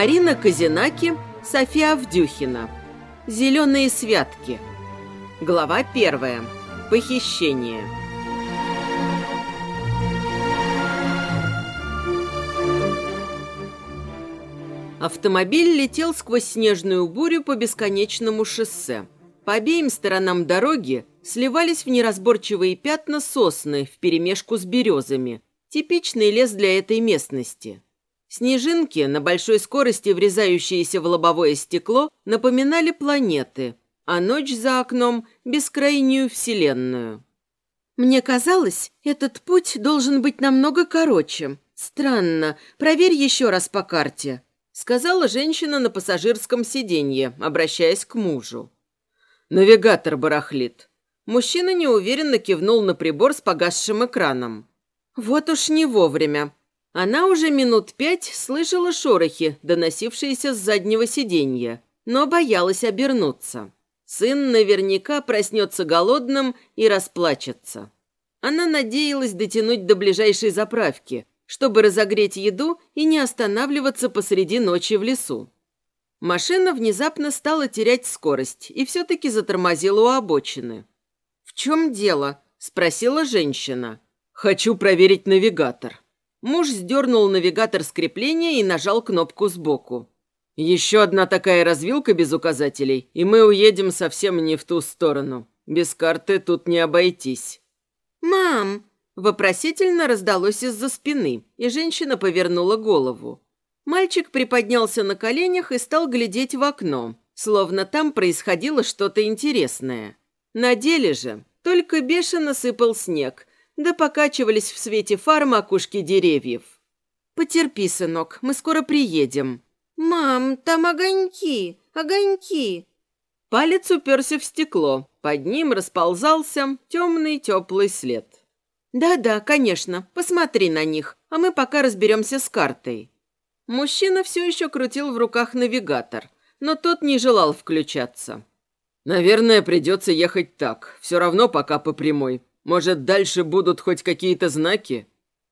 Марина Казинаки, София Авдюхина. «Зеленые святки». Глава первая. Похищение. Автомобиль летел сквозь снежную бурю по бесконечному шоссе. По обеим сторонам дороги сливались в неразборчивые пятна сосны вперемешку с березами. Типичный лес для этой местности. Снежинки, на большой скорости врезающиеся в лобовое стекло, напоминали планеты, а ночь за окном – бескрайнюю вселенную. Мне казалось, этот путь должен быть намного короче. Странно, проверь еще раз по карте сказала женщина на пассажирском сиденье, обращаясь к мужу. «Навигатор барахлит». Мужчина неуверенно кивнул на прибор с погасшим экраном. «Вот уж не вовремя». Она уже минут пять слышала шорохи, доносившиеся с заднего сиденья, но боялась обернуться. Сын наверняка проснется голодным и расплачется. Она надеялась дотянуть до ближайшей заправки, чтобы разогреть еду и не останавливаться посреди ночи в лесу. Машина внезапно стала терять скорость и все-таки затормозила у обочины. «В чем дело?» – спросила женщина. «Хочу проверить навигатор». Муж сдернул навигатор с крепления и нажал кнопку сбоку. «Еще одна такая развилка без указателей, и мы уедем совсем не в ту сторону. Без карты тут не обойтись». «Мам, Вопросительно раздалось из-за спины, и женщина повернула голову. Мальчик приподнялся на коленях и стал глядеть в окно, словно там происходило что-то интересное. На деле же только бешено сыпал снег, да покачивались в свете фар макушки деревьев. «Потерпи, сынок, мы скоро приедем». «Мам, там огоньки, огоньки!» Палец уперся в стекло, под ним расползался темный теплый след. «Да-да, конечно, посмотри на них, а мы пока разберемся с картой». Мужчина все еще крутил в руках навигатор, но тот не желал включаться. «Наверное, придется ехать так. Все равно пока по прямой. Может, дальше будут хоть какие-то знаки?»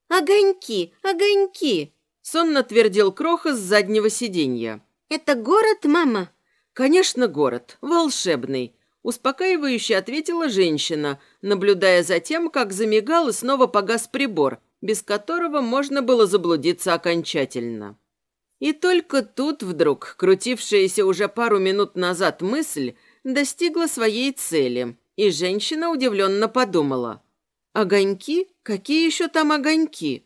«Огоньки, огоньки!» Сонно твердил Кроха с заднего сиденья. «Это город, мама?» «Конечно, город. Волшебный. Успокаивающе ответила женщина, наблюдая за тем, как замигал и снова погас прибор, без которого можно было заблудиться окончательно. И только тут вдруг крутившаяся уже пару минут назад мысль достигла своей цели, и женщина удивленно подумала. «Огоньки? Какие еще там огоньки?»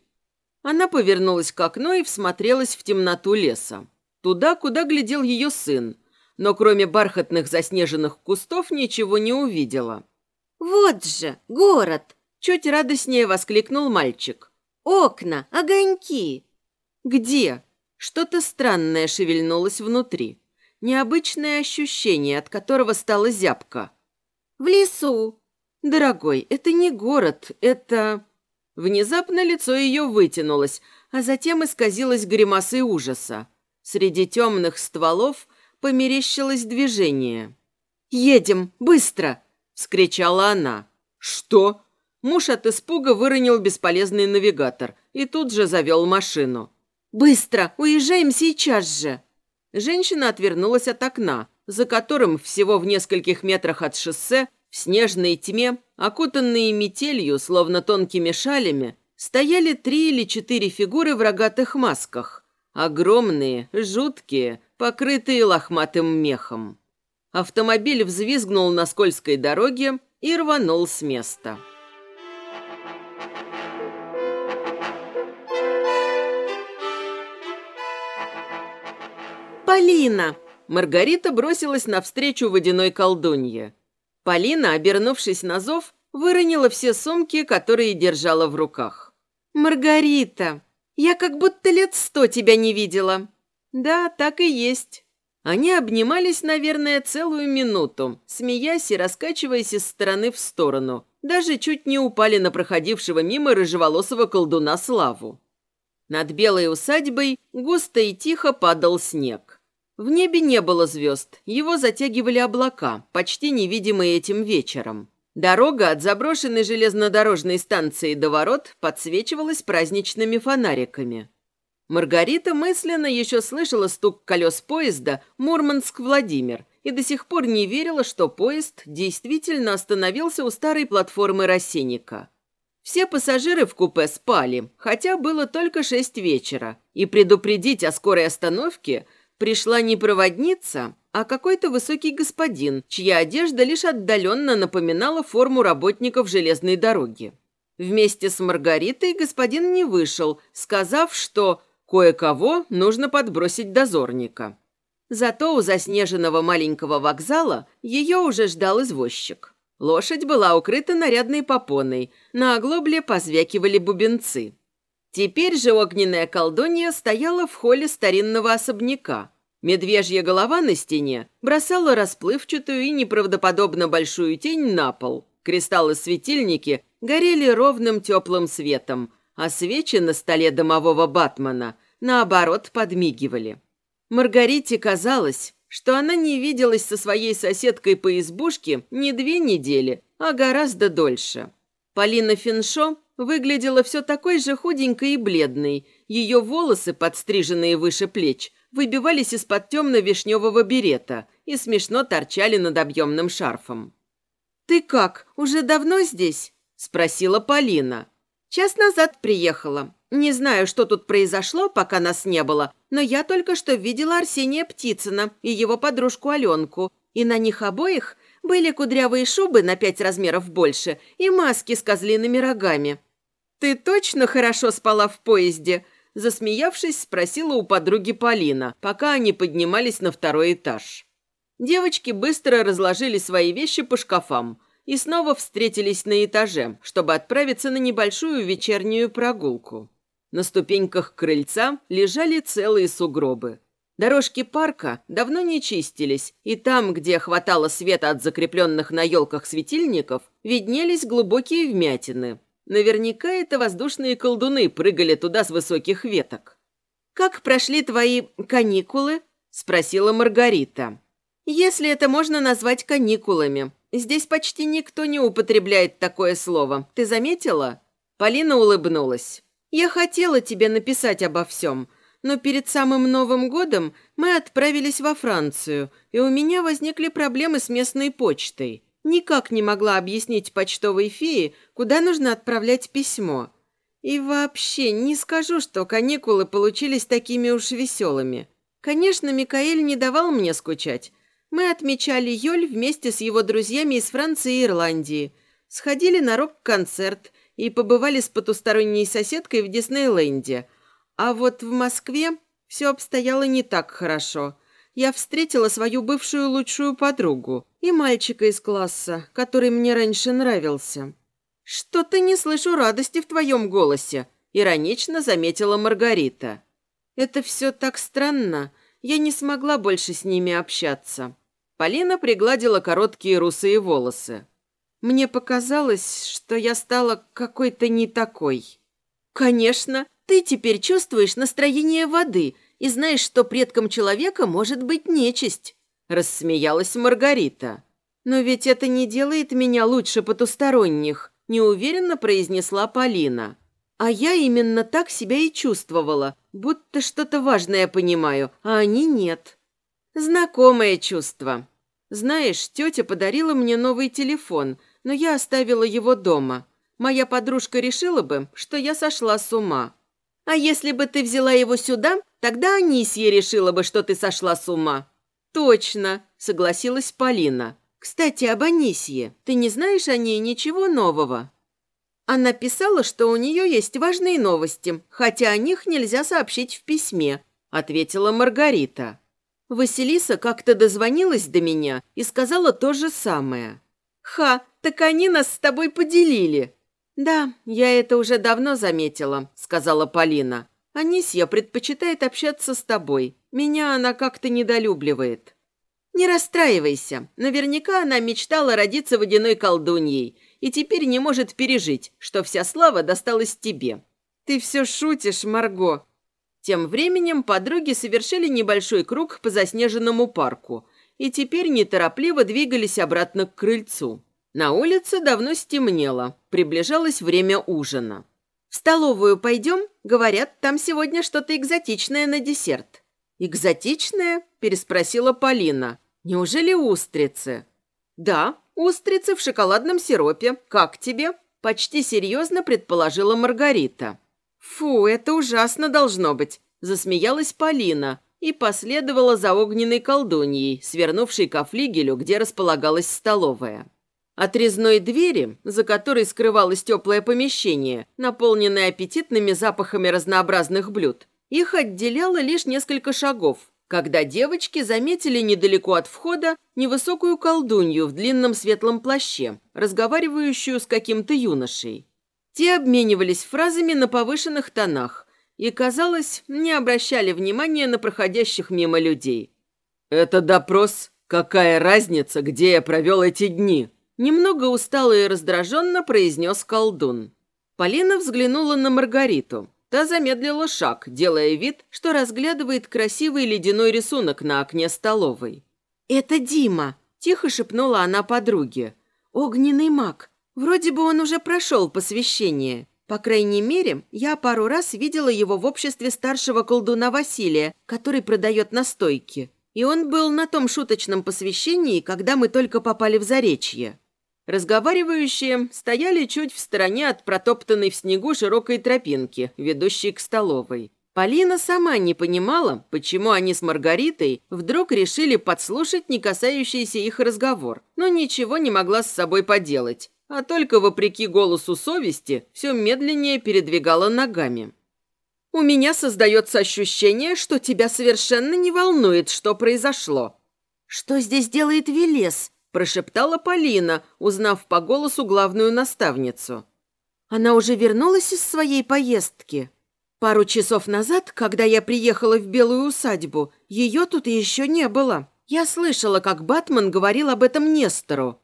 Она повернулась к окну и всмотрелась в темноту леса. Туда, куда глядел ее сын, но кроме бархатных заснеженных кустов ничего не увидела. «Вот же, город!» – чуть радостнее воскликнул мальчик. «Окна, огоньки!» «Где?» Что-то странное шевельнулось внутри. Необычное ощущение, от которого стала зябка. «В лесу!» «Дорогой, это не город, это...» Внезапно лицо ее вытянулось, а затем исказилось гримасой ужаса. Среди темных стволов померещилось движение. «Едем, быстро!» – вскричала она. «Что?» Муж от испуга выронил бесполезный навигатор и тут же завел машину. «Быстро! Уезжаем сейчас же!» Женщина отвернулась от окна, за которым всего в нескольких метрах от шоссе, в снежной тьме, окутанные метелью, словно тонкими шалями, стояли три или четыре фигуры в рогатых масках. Огромные, жуткие, покрытые лохматым мехом. Автомобиль взвизгнул на скользкой дороге и рванул с места. «Полина!» Маргарита бросилась навстречу водяной колдунье. Полина, обернувшись на зов, выронила все сумки, которые держала в руках. «Маргарита, я как будто лет сто тебя не видела. Да, так и есть. Они обнимались, наверное, целую минуту, смеясь и раскачиваясь из стороны в сторону. Даже чуть не упали на проходившего мимо рыжеволосого колдуна Славу. Над белой усадьбой густо и тихо падал снег. В небе не было звезд, его затягивали облака, почти невидимые этим вечером. Дорога от заброшенной железнодорожной станции до ворот подсвечивалась праздничными фонариками. Маргарита мысленно еще слышала стук колес поезда Мурманск-Владимир и до сих пор не верила, что поезд действительно остановился у старой платформы Рассенника. Все пассажиры в купе спали, хотя было только шесть вечера, и предупредить о скорой остановке пришла не проводница, а какой-то высокий господин, чья одежда лишь отдаленно напоминала форму работников железной дороги. Вместе с Маргаритой господин не вышел, сказав, что Кое-кого нужно подбросить дозорника. Зато у заснеженного маленького вокзала ее уже ждал извозчик. Лошадь была укрыта нарядной попоной, на оглобле позвякивали бубенцы. Теперь же огненная колдунья стояла в холле старинного особняка. Медвежья голова на стене бросала расплывчатую и неправдоподобно большую тень на пол. Кристаллы-светильники горели ровным теплым светом, а свечи на столе домового Батмана наоборот, подмигивали. Маргарите казалось, что она не виделась со своей соседкой по избушке не две недели, а гораздо дольше. Полина Финшо выглядела все такой же худенькой и бледной. Ее волосы, подстриженные выше плеч, выбивались из-под темно-вишневого берета и смешно торчали над объемным шарфом. «Ты как, уже давно здесь?» – спросила Полина. «Час назад приехала. Не знаю, что тут произошло, пока нас не было, но я только что видела Арсения Птицына и его подружку Аленку, и на них обоих были кудрявые шубы на пять размеров больше и маски с козлиными рогами. «Ты точно хорошо спала в поезде?» Засмеявшись, спросила у подруги Полина, пока они поднимались на второй этаж. Девочки быстро разложили свои вещи по шкафам и снова встретились на этаже, чтобы отправиться на небольшую вечернюю прогулку. На ступеньках крыльца лежали целые сугробы. Дорожки парка давно не чистились, и там, где хватало света от закрепленных на елках светильников, виднелись глубокие вмятины. Наверняка это воздушные колдуны прыгали туда с высоких веток. «Как прошли твои каникулы?» – спросила Маргарита. «Если это можно назвать каникулами. Здесь почти никто не употребляет такое слово. Ты заметила?» Полина улыбнулась. Я хотела тебе написать обо всем, но перед самым Новым годом мы отправились во Францию, и у меня возникли проблемы с местной почтой. Никак не могла объяснить почтовой фее, куда нужно отправлять письмо. И вообще не скажу, что каникулы получились такими уж веселыми. Конечно, Микаэль не давал мне скучать. Мы отмечали Йоль вместе с его друзьями из Франции и Ирландии. Сходили на рок-концерт – и побывали с потусторонней соседкой в Диснейленде. А вот в Москве все обстояло не так хорошо. Я встретила свою бывшую лучшую подругу и мальчика из класса, который мне раньше нравился. «Что-то не слышу радости в твоем голосе», – иронично заметила Маргарита. «Это все так странно. Я не смогла больше с ними общаться». Полина пригладила короткие русые волосы. Мне показалось, что я стала какой-то не такой. Конечно, ты теперь чувствуешь настроение воды и знаешь, что предком человека может быть нечисть, рассмеялась Маргарита. Но ведь это не делает меня лучше потусторонних, неуверенно произнесла Полина. А я именно так себя и чувствовала, будто что-то важное понимаю, а они нет. Знакомое чувство. Знаешь, тетя подарила мне новый телефон – но я оставила его дома. Моя подружка решила бы, что я сошла с ума. А если бы ты взяла его сюда, тогда Анисья решила бы, что ты сошла с ума. Точно, согласилась Полина. Кстати, об Анисье. Ты не знаешь о ней ничего нового? Она писала, что у нее есть важные новости, хотя о них нельзя сообщить в письме, ответила Маргарита. Василиса как-то дозвонилась до меня и сказала то же самое. «Ха, так они нас с тобой поделили». «Да, я это уже давно заметила», — сказала Полина. «Анисья предпочитает общаться с тобой. Меня она как-то недолюбливает». «Не расстраивайся. Наверняка она мечтала родиться водяной колдуньей и теперь не может пережить, что вся слава досталась тебе». «Ты все шутишь, Марго». Тем временем подруги совершили небольшой круг по заснеженному парку и теперь неторопливо двигались обратно к крыльцу. На улице давно стемнело, приближалось время ужина. В столовую пойдем? Говорят, там сегодня что-то экзотичное на десерт». «Экзотичное?» – переспросила Полина. «Неужели устрицы?» «Да, устрицы в шоколадном сиропе. Как тебе?» Почти серьезно предположила Маргарита. «Фу, это ужасно должно быть», – засмеялась Полина и последовала за огненной колдуньей, свернувшей ко флигелю, где располагалась столовая. От резной двери, за которой скрывалось теплое помещение, наполненное аппетитными запахами разнообразных блюд, их отделяло лишь несколько шагов, когда девочки заметили недалеко от входа невысокую колдунью в длинном светлом плаще, разговаривающую с каким-то юношей. Те обменивались фразами на повышенных тонах и, казалось, не обращали внимания на проходящих мимо людей. «Это допрос? Какая разница, где я провел эти дни?» Немного устало и раздраженно произнес колдун. Полина взглянула на Маргариту. Та замедлила шаг, делая вид, что разглядывает красивый ледяной рисунок на окне столовой. «Это Дима», – тихо шепнула она подруге. «Огненный маг. Вроде бы он уже прошел посвящение. По крайней мере, я пару раз видела его в обществе старшего колдуна Василия, который продает настойки. И он был на том шуточном посвящении, когда мы только попали в Заречье». Разговаривающие стояли чуть в стороне от протоптанной в снегу широкой тропинки, ведущей к столовой. Полина сама не понимала, почему они с Маргаритой вдруг решили подслушать не касающийся их разговор, но ничего не могла с собой поделать, а только, вопреки голосу совести, все медленнее передвигала ногами. «У меня создается ощущение, что тебя совершенно не волнует, что произошло». «Что здесь делает Велес?» Прошептала Полина, узнав по голосу главную наставницу. Она уже вернулась из своей поездки. Пару часов назад, когда я приехала в Белую усадьбу, ее тут еще не было. Я слышала, как Батман говорил об этом Нестору.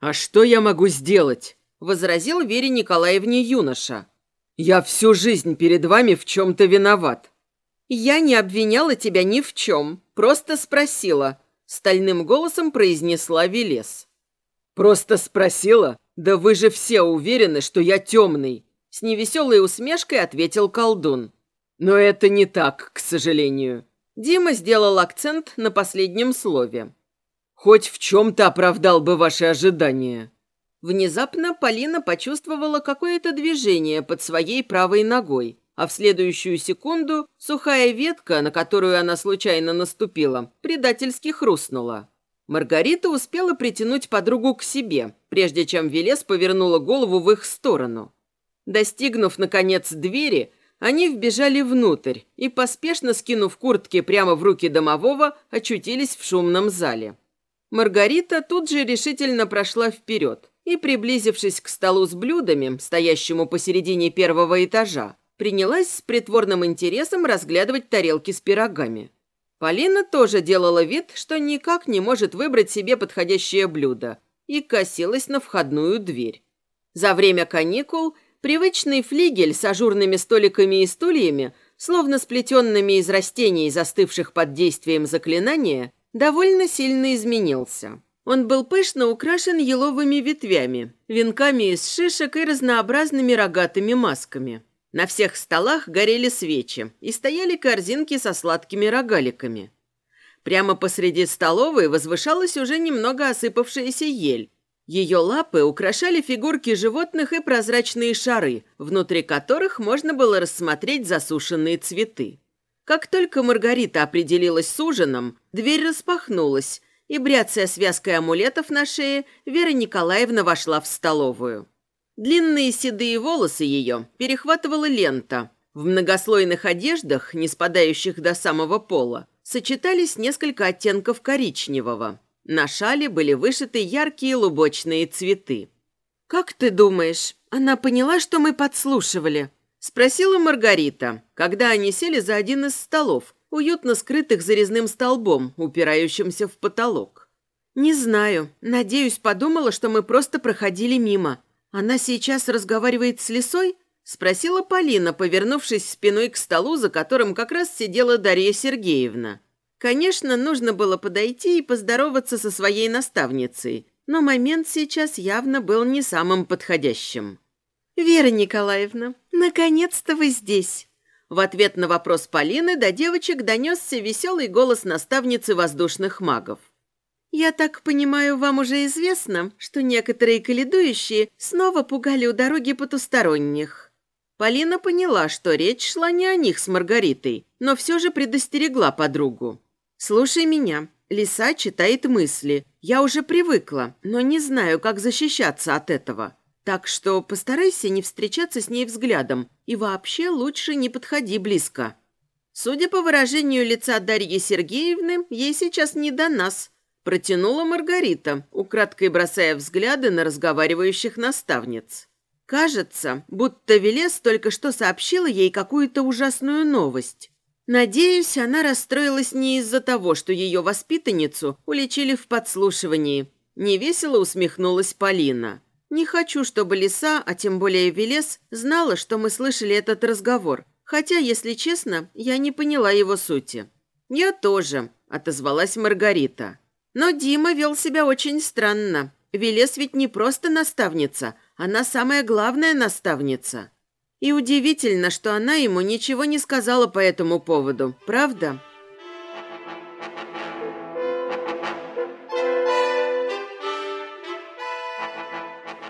«А что я могу сделать?» – возразил Вере Николаевне юноша. «Я всю жизнь перед вами в чем-то виноват». «Я не обвиняла тебя ни в чем, просто спросила, Стальным голосом произнесла Велес. «Просто спросила? Да вы же все уверены, что я темный!» С невеселой усмешкой ответил колдун. «Но это не так, к сожалению». Дима сделал акцент на последнем слове. «Хоть в чем-то оправдал бы ваши ожидания». Внезапно Полина почувствовала какое-то движение под своей правой ногой а в следующую секунду сухая ветка, на которую она случайно наступила, предательски хрустнула. Маргарита успела притянуть подругу к себе, прежде чем Велес повернула голову в их сторону. Достигнув, наконец, двери, они вбежали внутрь и, поспешно скинув куртки прямо в руки домового, очутились в шумном зале. Маргарита тут же решительно прошла вперед и, приблизившись к столу с блюдами, стоящему посередине первого этажа, принялась с притворным интересом разглядывать тарелки с пирогами. Полина тоже делала вид, что никак не может выбрать себе подходящее блюдо, и косилась на входную дверь. За время каникул привычный флигель с ажурными столиками и стульями, словно сплетенными из растений, застывших под действием заклинания, довольно сильно изменился. Он был пышно украшен еловыми ветвями, венками из шишек и разнообразными рогатыми масками. На всех столах горели свечи и стояли корзинки со сладкими рогаликами. Прямо посреди столовой возвышалась уже немного осыпавшаяся ель. Ее лапы украшали фигурки животных и прозрачные шары, внутри которых можно было рассмотреть засушенные цветы. Как только Маргарита определилась с ужином, дверь распахнулась, и, бряцая связкой амулетов на шее, Вера Николаевна вошла в столовую. Длинные седые волосы ее перехватывала лента. В многослойных одеждах, не спадающих до самого пола, сочетались несколько оттенков коричневого. На шале были вышиты яркие лубочные цветы. «Как ты думаешь, она поняла, что мы подслушивали?» – спросила Маргарита, когда они сели за один из столов, уютно скрытых зарезным столбом, упирающимся в потолок. «Не знаю. Надеюсь, подумала, что мы просто проходили мимо. «Она сейчас разговаривает с лисой?» – спросила Полина, повернувшись спиной к столу, за которым как раз сидела Дарья Сергеевна. Конечно, нужно было подойти и поздороваться со своей наставницей, но момент сейчас явно был не самым подходящим. «Вера Николаевна, наконец-то вы здесь!» В ответ на вопрос Полины до девочек донесся веселый голос наставницы воздушных магов. «Я так понимаю, вам уже известно, что некоторые каледующие снова пугали у дороги потусторонних». Полина поняла, что речь шла не о них с Маргаритой, но все же предостерегла подругу. «Слушай меня. Лиса читает мысли. Я уже привыкла, но не знаю, как защищаться от этого. Так что постарайся не встречаться с ней взглядом и вообще лучше не подходи близко». Судя по выражению лица Дарьи Сергеевны, ей сейчас не до нас. Протянула Маргарита, украдкой бросая взгляды на разговаривающих наставниц. Кажется, будто Велес только что сообщила ей какую-то ужасную новость. Надеюсь, она расстроилась не из-за того, что ее воспитанницу уличили в подслушивании. Невесело усмехнулась Полина. Не хочу, чтобы Лиса, а тем более Велес, знала, что мы слышали этот разговор. Хотя, если честно, я не поняла его сути. «Я тоже», – отозвалась Маргарита. Но Дима вел себя очень странно. Велес ведь не просто наставница, она самая главная наставница. И удивительно, что она ему ничего не сказала по этому поводу, правда?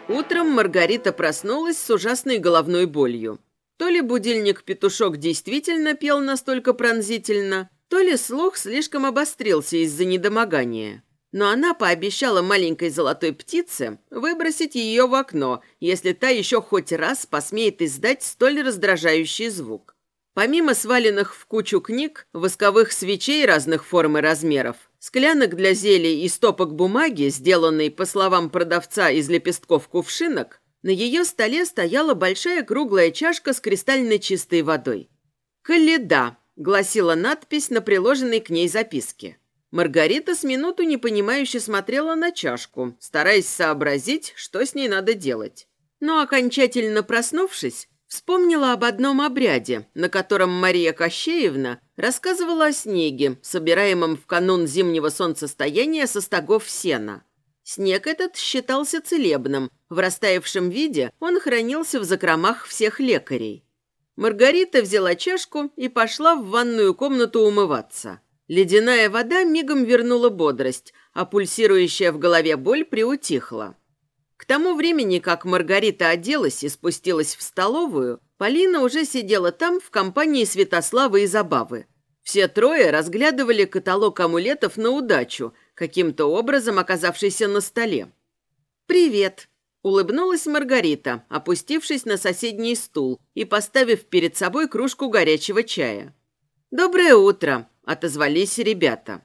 Утром Маргарита проснулась с ужасной головной болью. То ли будильник-петушок действительно пел настолько пронзительно, то ли слух слишком обострился из-за недомогания но она пообещала маленькой золотой птице выбросить ее в окно, если та еще хоть раз посмеет издать столь раздражающий звук. Помимо сваленных в кучу книг, восковых свечей разных форм и размеров, склянок для зелий и стопок бумаги, сделанной, по словам продавца, из лепестков кувшинок, на ее столе стояла большая круглая чашка с кристально чистой водой. «Каледа», — гласила надпись на приложенной к ней записке. Маргарита с минуту непонимающе смотрела на чашку, стараясь сообразить, что с ней надо делать. Но окончательно проснувшись, вспомнила об одном обряде, на котором Мария Кощеевна рассказывала о снеге, собираемом в канун зимнего солнцестояния со стогов сена. Снег этот считался целебным, в растаявшем виде он хранился в закромах всех лекарей. Маргарита взяла чашку и пошла в ванную комнату умываться. Ледяная вода мигом вернула бодрость, а пульсирующая в голове боль приутихла. К тому времени, как Маргарита оделась и спустилась в столовую, Полина уже сидела там в компании Святослава и Забавы. Все трое разглядывали каталог амулетов на удачу, каким-то образом оказавшийся на столе. «Привет!» – улыбнулась Маргарита, опустившись на соседний стул и поставив перед собой кружку горячего чая. «Доброе утро!» – отозвались ребята.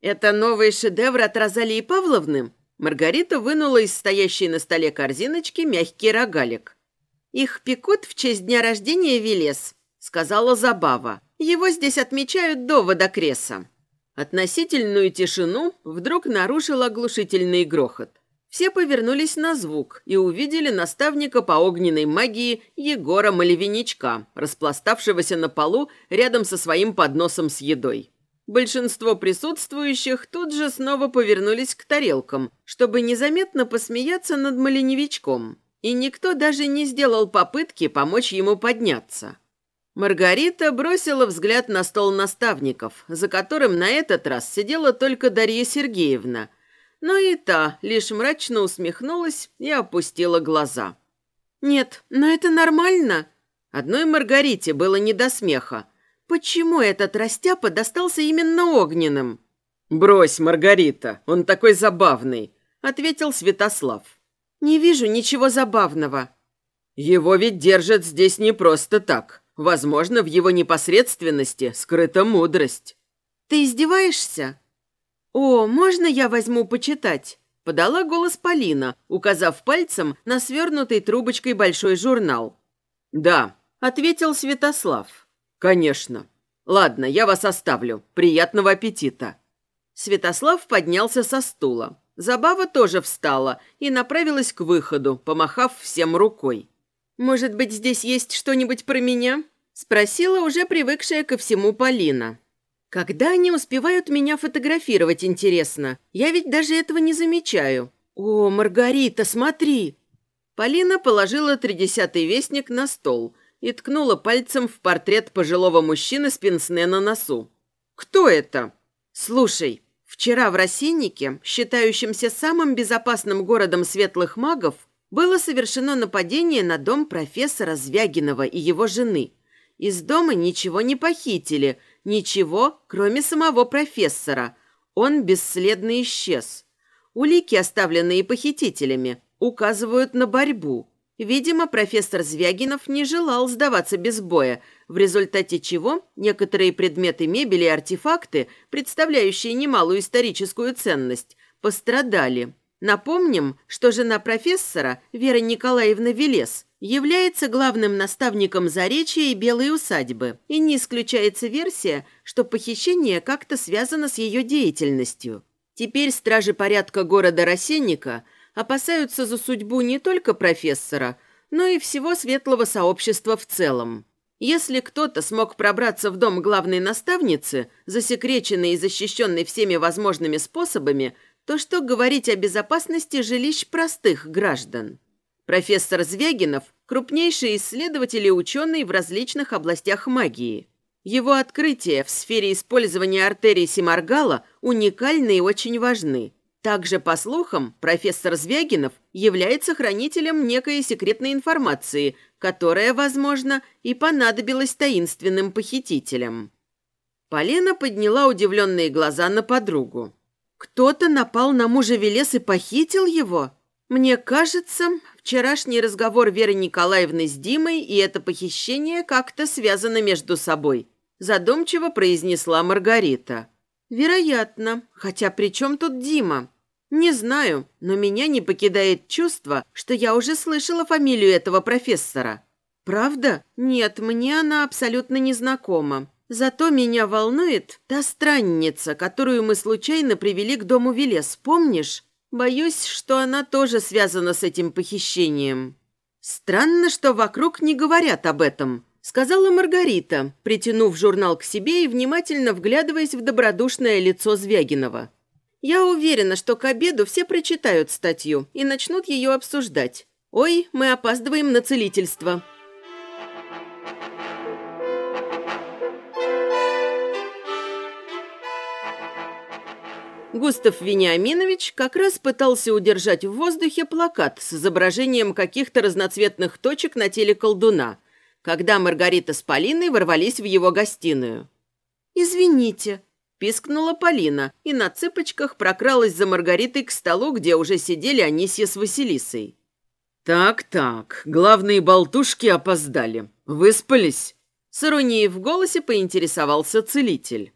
«Это новый шедевр от Розалии Павловны?» Маргарита вынула из стоящей на столе корзиночки мягкий рогалик. «Их пекут в честь дня рождения Велес», – сказала Забава. «Его здесь отмечают до водокреса». Относительную тишину вдруг нарушил оглушительный грохот. Все повернулись на звук и увидели наставника по огненной магии Егора Малевиничка, распластавшегося на полу рядом со своим подносом с едой. Большинство присутствующих тут же снова повернулись к тарелкам, чтобы незаметно посмеяться над Маленевичком, и никто даже не сделал попытки помочь ему подняться. Маргарита бросила взгляд на стол наставников, за которым на этот раз сидела только Дарья Сергеевна – но и та лишь мрачно усмехнулась и опустила глаза. «Нет, но это нормально». Одной Маргарите было не до смеха. Почему этот растяпа достался именно огненным? «Брось, Маргарита, он такой забавный», — ответил Святослав. «Не вижу ничего забавного». «Его ведь держат здесь не просто так. Возможно, в его непосредственности скрыта мудрость». «Ты издеваешься?» «О, можно я возьму почитать?» Подала голос Полина, указав пальцем на свернутый трубочкой большой журнал. «Да», — ответил Святослав. «Конечно. Ладно, я вас оставлю. Приятного аппетита». Святослав поднялся со стула. Забава тоже встала и направилась к выходу, помахав всем рукой. «Может быть, здесь есть что-нибудь про меня?» — спросила уже привыкшая ко всему Полина. Когда они успевают меня фотографировать, интересно? Я ведь даже этого не замечаю. О, Маргарита, смотри!» Полина положила тридесятый вестник на стол и ткнула пальцем в портрет пожилого мужчины с пенсне на носу. «Кто это?» «Слушай, вчера в Росиннике, считающемся самым безопасным городом светлых магов, было совершено нападение на дом профессора Звягинова и его жены. Из дома ничего не похитили, ничего, кроме самого профессора. Он бесследно исчез. Улики, оставленные похитителями, указывают на борьбу. Видимо, профессор Звягинов не желал сдаваться без боя, в результате чего некоторые предметы мебели и артефакты, представляющие немалую историческую ценность, пострадали. Напомним, что жена профессора, Вера Николаевна Велес, является главным наставником Заречья и Белой усадьбы, и не исключается версия, что похищение как-то связано с ее деятельностью. Теперь стражи порядка города Росенника опасаются за судьбу не только профессора, но и всего светлого сообщества в целом. Если кто-то смог пробраться в дом главной наставницы, засекреченный и защищенный всеми возможными способами – то что говорить о безопасности жилищ простых граждан? Профессор Звягинов – крупнейший исследователь и ученый в различных областях магии. Его открытия в сфере использования артерий Симаргала уникальны и очень важны. Также, по слухам, профессор Звягинов является хранителем некой секретной информации, которая, возможно, и понадобилась таинственным похитителям. Полина подняла удивленные глаза на подругу. Кто-то напал на мужа Велес и похитил его? Мне кажется, вчерашний разговор Веры Николаевны с Димой и это похищение как-то связаны между собой. Задумчиво произнесла Маргарита. Вероятно. Хотя при чем тут Дима? Не знаю, но меня не покидает чувство, что я уже слышала фамилию этого профессора. Правда? Нет, мне она абсолютно незнакома. Зато меня волнует та странница, которую мы случайно привели к дому Велес, помнишь? Боюсь, что она тоже связана с этим похищением. Странно, что вокруг не говорят об этом, сказала Маргарита, притянув журнал к себе и внимательно вглядываясь в добродушное лицо Звягинова. Я уверена, что к обеду все прочитают статью и начнут ее обсуждать. Ой, мы опаздываем на целительство. Густав Вениаминович как раз пытался удержать в воздухе плакат с изображением каких-то разноцветных точек на теле колдуна, когда Маргарита с Полиной ворвались в его гостиную. «Извините», – пискнула Полина и на цыпочках прокралась за Маргаритой к столу, где уже сидели Анисья с Василисой. «Так-так, главные болтушки опоздали. Выспались?» С иронией в голосе поинтересовался целитель.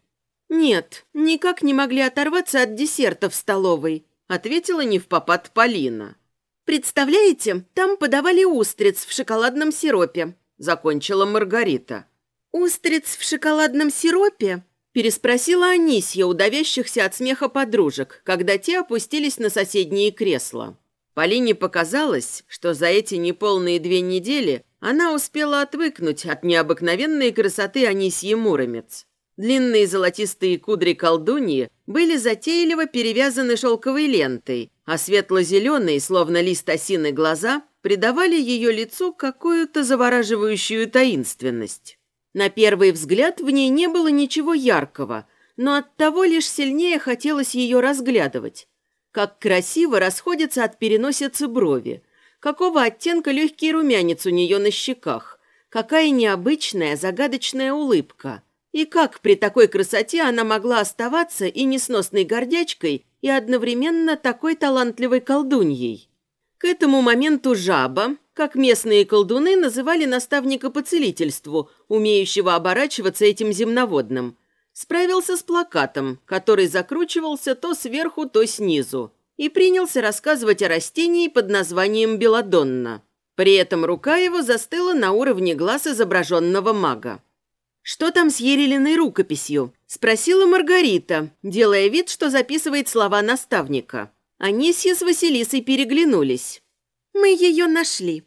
«Нет, никак не могли оторваться от десерта в столовой», ответила не в попад Полина. «Представляете, там подавали устриц в шоколадном сиропе», закончила Маргарита. «Устриц в шоколадном сиропе?» переспросила Анисья у давящихся от смеха подружек, когда те опустились на соседние кресла. Полине показалось, что за эти неполные две недели она успела отвыкнуть от необыкновенной красоты Анисьи Муромец. Длинные золотистые кудри колдуньи были затейливо перевязаны шелковой лентой, а светло-зеленые, словно лист осины, глаза придавали ее лицу какую-то завораживающую таинственность. На первый взгляд в ней не было ничего яркого, но оттого лишь сильнее хотелось ее разглядывать. Как красиво расходятся от переносицы брови, какого оттенка легкий румянец у нее на щеках, какая необычная загадочная улыбка – и как при такой красоте она могла оставаться и несносной гордячкой, и одновременно такой талантливой колдуньей? К этому моменту жаба, как местные колдуны называли наставника по целительству, умеющего оборачиваться этим земноводным, справился с плакатом, который закручивался то сверху, то снизу, и принялся рассказывать о растении под названием белодонна. При этом рука его застыла на уровне глаз изображенного мага. «Что там с Ерелиной рукописью?» – спросила Маргарита, делая вид, что записывает слова наставника. Анисья с Василисой переглянулись. «Мы ее нашли».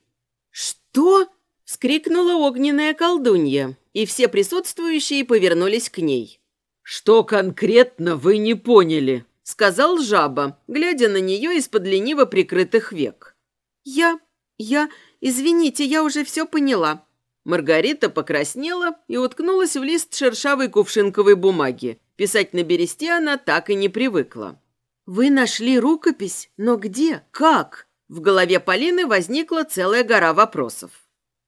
«Что?» – вскрикнула огненная колдунья, и все присутствующие повернулись к ней. «Что конкретно вы не поняли?» – сказал жаба, глядя на нее из-под лениво прикрытых век. «Я Я... Извините, я уже все поняла». Маргарита покраснела и уткнулась в лист шершавой кувшинковой бумаги. Писать на бересте она так и не привыкла. «Вы нашли рукопись? Но где? Как?» В голове Полины возникла целая гора вопросов.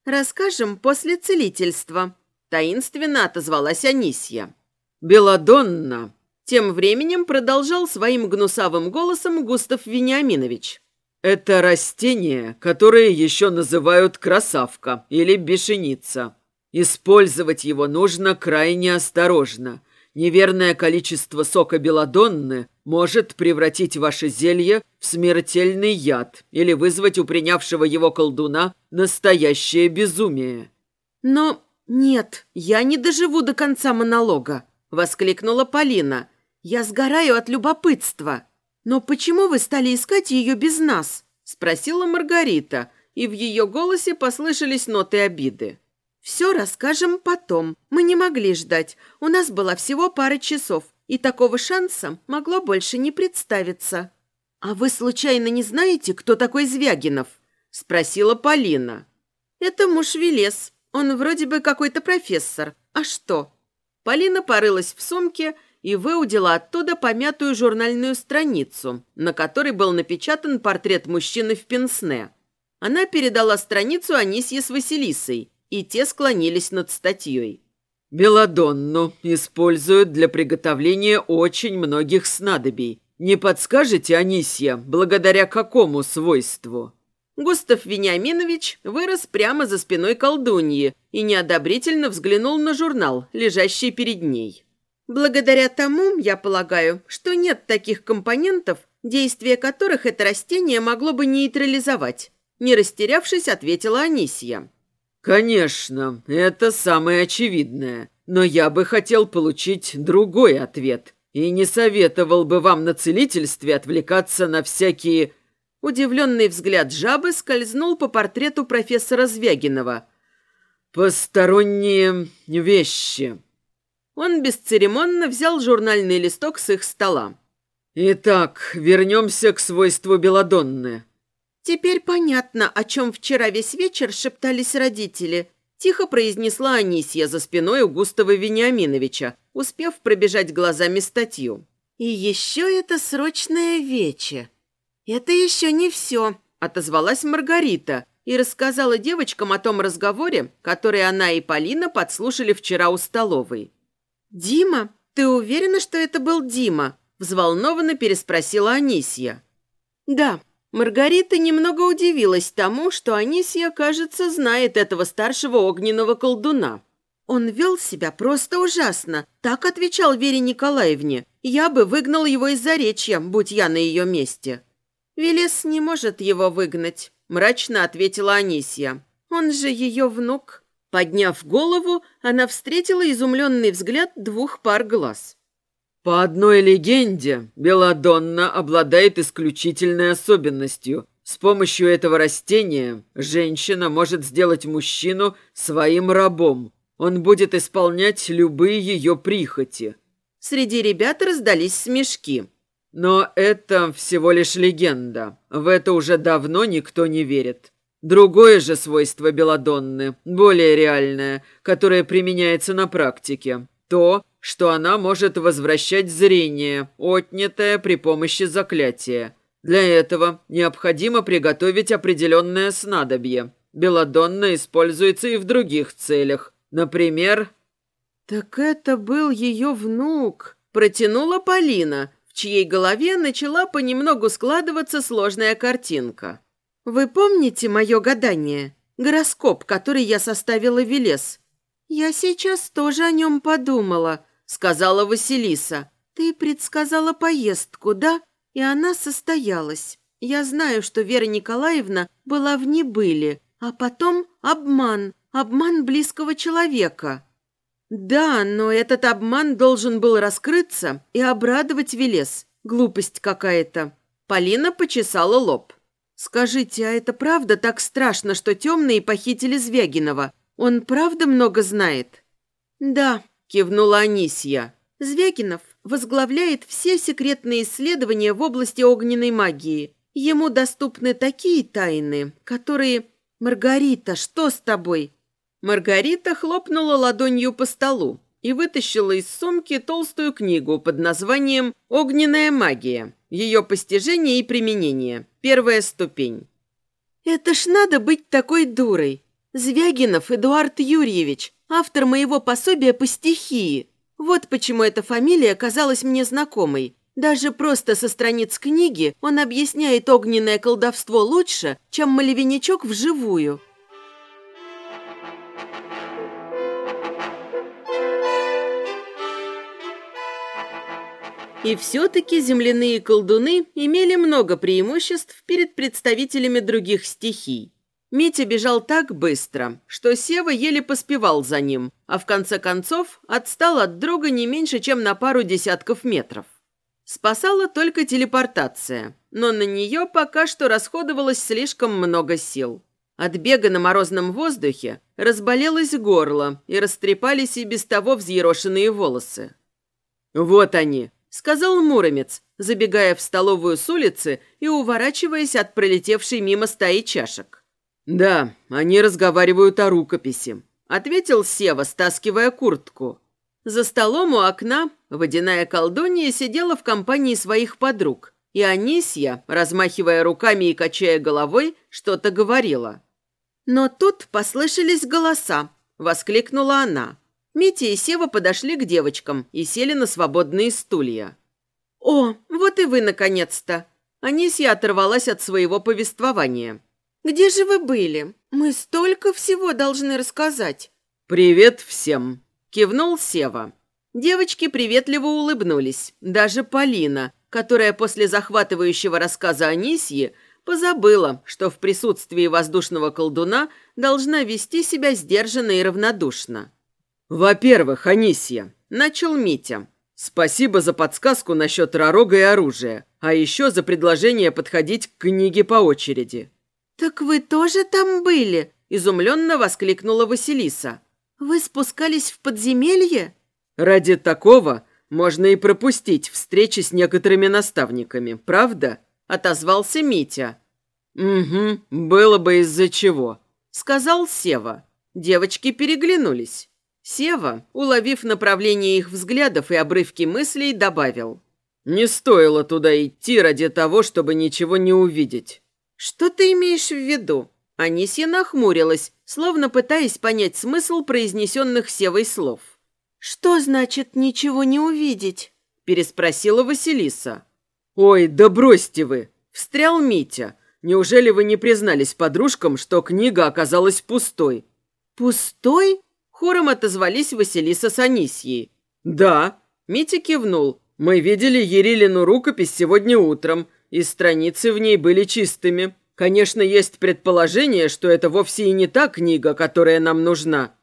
«Расскажем после целительства», – таинственно отозвалась Анисья. «Беладонна!» Тем временем продолжал своим гнусавым голосом Густав Вениаминович. «Это растение, которое еще называют красавка или бешеница. Использовать его нужно крайне осторожно. Неверное количество сока белладонны может превратить ваше зелье в смертельный яд или вызвать у принявшего его колдуна настоящее безумие». «Но нет, я не доживу до конца монолога», — воскликнула Полина. «Я сгораю от любопытства». «Но почему вы стали искать ее без нас?» – спросила Маргарита, и в ее голосе послышались ноты обиды. «Все расскажем потом. Мы не могли ждать. У нас было всего пара часов, и такого шанса могло больше не представиться». «А вы случайно не знаете, кто такой Звягинов?» – спросила Полина. «Это муж Велес. Он вроде бы какой-то профессор. А что?» Полина порылась в сумке и выудила оттуда помятую журнальную страницу, на которой был напечатан портрет мужчины в пенсне. Она передала страницу Анисье с Василисой, и те склонились над статьей. «Беладонну используют для приготовления очень многих снадобий. Не подскажете, Анисья, благодаря какому свойству?» Густав Вениаминович вырос прямо за спиной колдуньи и неодобрительно взглянул на журнал, лежащий перед ней. Благодаря тому, я полагаю, что нет таких компонентов, действие которых это растение могло бы нейтрализовать. Не растерявшись, ответила Анисия. «Конечно, это самое очевидное. Но я бы хотел получить другой ответ. И не советовал бы вам на целительстве отвлекаться на всякие...» Удивленный взгляд жабы скользнул по портрету профессора Звягинова. «Посторонние вещи», он бесцеремонно взял журнальный листок с их стола. «Итак, вернемся к свойству Беладонны». «Теперь понятно, о чем вчера весь вечер шептались родители», Тихо произнесла Анисья за спиной у Густава Вениаминовича, успев пробежать глазами статью. «И еще это срочное вече». «Это еще не все», — отозвалась Маргарита и рассказала девочкам о том разговоре, который она и Полина подслушали вчера у столовой. «Дима? Ты уверена, что это был Дима?» – взволнованно переспросила Анисья. «Да». Маргарита немного удивилась тому, что Анисья, кажется, знает этого старшего огненного колдуна. Он вел себя просто ужасно. Так отвечал Вере Николаевне. Я бы выгнал его из Заречья, будь я на ее месте. «Велес не может его выгнать», – мрачно ответила Анисья. «Он же ее внук». Подняв голову, она встретила изумленный взгляд двух пар глаз. «По одной легенде, Беладонна обладает исключительной особенностью. С помощью этого растения женщина может сделать мужчину своим рабом. Он будет исполнять любые ее прихоти». Среди ребят раздались смешки. «Но это всего лишь легенда. В это уже давно никто не верит. Другое же свойство белладонны, более реальное, которое применяется на практике. То, что она может возвращать зрение, отнятое при помощи заклятия. Для этого необходимо приготовить определенное снадобье. Белладонна используется и в других целях. Например... «Так это был ее внук», — протянула Полина, в чьей голове начала понемногу складываться сложная картинка. «Вы помните мое гадание? Гороскоп, который я составила Велес?» «Я сейчас тоже о нем подумала», — сказала Василиса. «Ты предсказала поездку, да? И она состоялась. Я знаю, что Вера Николаевна была в небыле, а потом обман, обман близкого человека». «Да, но этот обман должен был раскрыться и обрадовать Велес. Глупость какая-то». Полина почесала лоб. «Скажите, а это правда так страшно, что темные похитили Звягинова? Он правда много знает?» «Да», – кивнула Анисья. «Звягинов возглавляет все секретные исследования в области огненной магии. Ему доступны такие тайны, которые... Маргарита, что с тобой? Маргарита хлопнула ладонью по столу и вытащила из сумки толстую книгу под названием «Огненная магия. Ее постижение и применение. Первая ступень». «Это ж надо быть такой дурой! Звягинов Эдуард Юрьевич, автор моего пособия по стихии. Вот почему эта фамилия казалась мне знакомой. Даже просто со страниц книги он объясняет огненное колдовство лучше, чем малевинячок вживую. И все-таки земляные колдуны имели много преимуществ перед представителями других стихий. Митя бежал так быстро, что Сева еле поспевал за ним, а в конце концов отстал от друга не меньше, чем на пару десятков метров. Спасала только телепортация, но на нее пока что расходовалось слишком много сил. От бега на морозном воздухе разболелось горло и растрепались и без того взъерошенные волосы. «Вот они», — сказал Муромец, забегая в столовую с улицы и уворачиваясь от пролетевшей мимо стаи чашек. «Да, они разговаривают о рукописи», — ответил Сева, стаскивая куртку. За столом у окна водяная колдунья сидела в компании своих подруг, и Анисья, размахивая руками и качая головой, что-то говорила. Но тут послышались голоса, воскликнула она. Митя и Сева подошли к девочкам и сели на свободные стулья. «О, вот и вы, наконец-то!» Анисья оторвалась от своего повествования. «Где же вы были? Мы столько всего должны рассказать». «Привет всем!» Кивнул Сева. Девочки приветливо улыбнулись. Даже Полина, которая после захватывающего рассказа Анисьи позабыла, что в присутствии воздушного колдуна должна вести себя сдержанно и равнодушно. «Во-первых, Анисья», — начал Митя, — «спасибо за подсказку насчет ророга и оружия, а еще за предложение подходить к книге по очереди». «Так вы тоже там были?» – изумленно воскликнула Василиса. «Вы спускались в подземелье?» «Ради такого можно и пропустить встречи с некоторыми наставниками, правда?» – отозвался Митя. «Угу, было бы из-за чего», – сказал Сева. Девочки переглянулись. Сева, уловив направление их взглядов и обрывки мыслей, добавил. «Не стоило туда идти ради того, чтобы ничего не увидеть». «Что ты имеешь в виду?» Анисья нахмурилась, словно пытаясь понять смысл произнесенных Севой слов. «Что значит «ничего не увидеть»?» – переспросила Василиса. «Ой, да бросьте вы!» – встрял Митя. «Неужели вы не признались подружкам, что книга оказалась пустой?» «Пустой?» – хором отозвались Василиса с Анисьей. «Да», – Митя кивнул. «Мы видели Ерилину рукопись сегодня утром, и страницы в ней были чистыми. Конечно, есть предположение, что это вовсе и не та книга, которая нам нужна».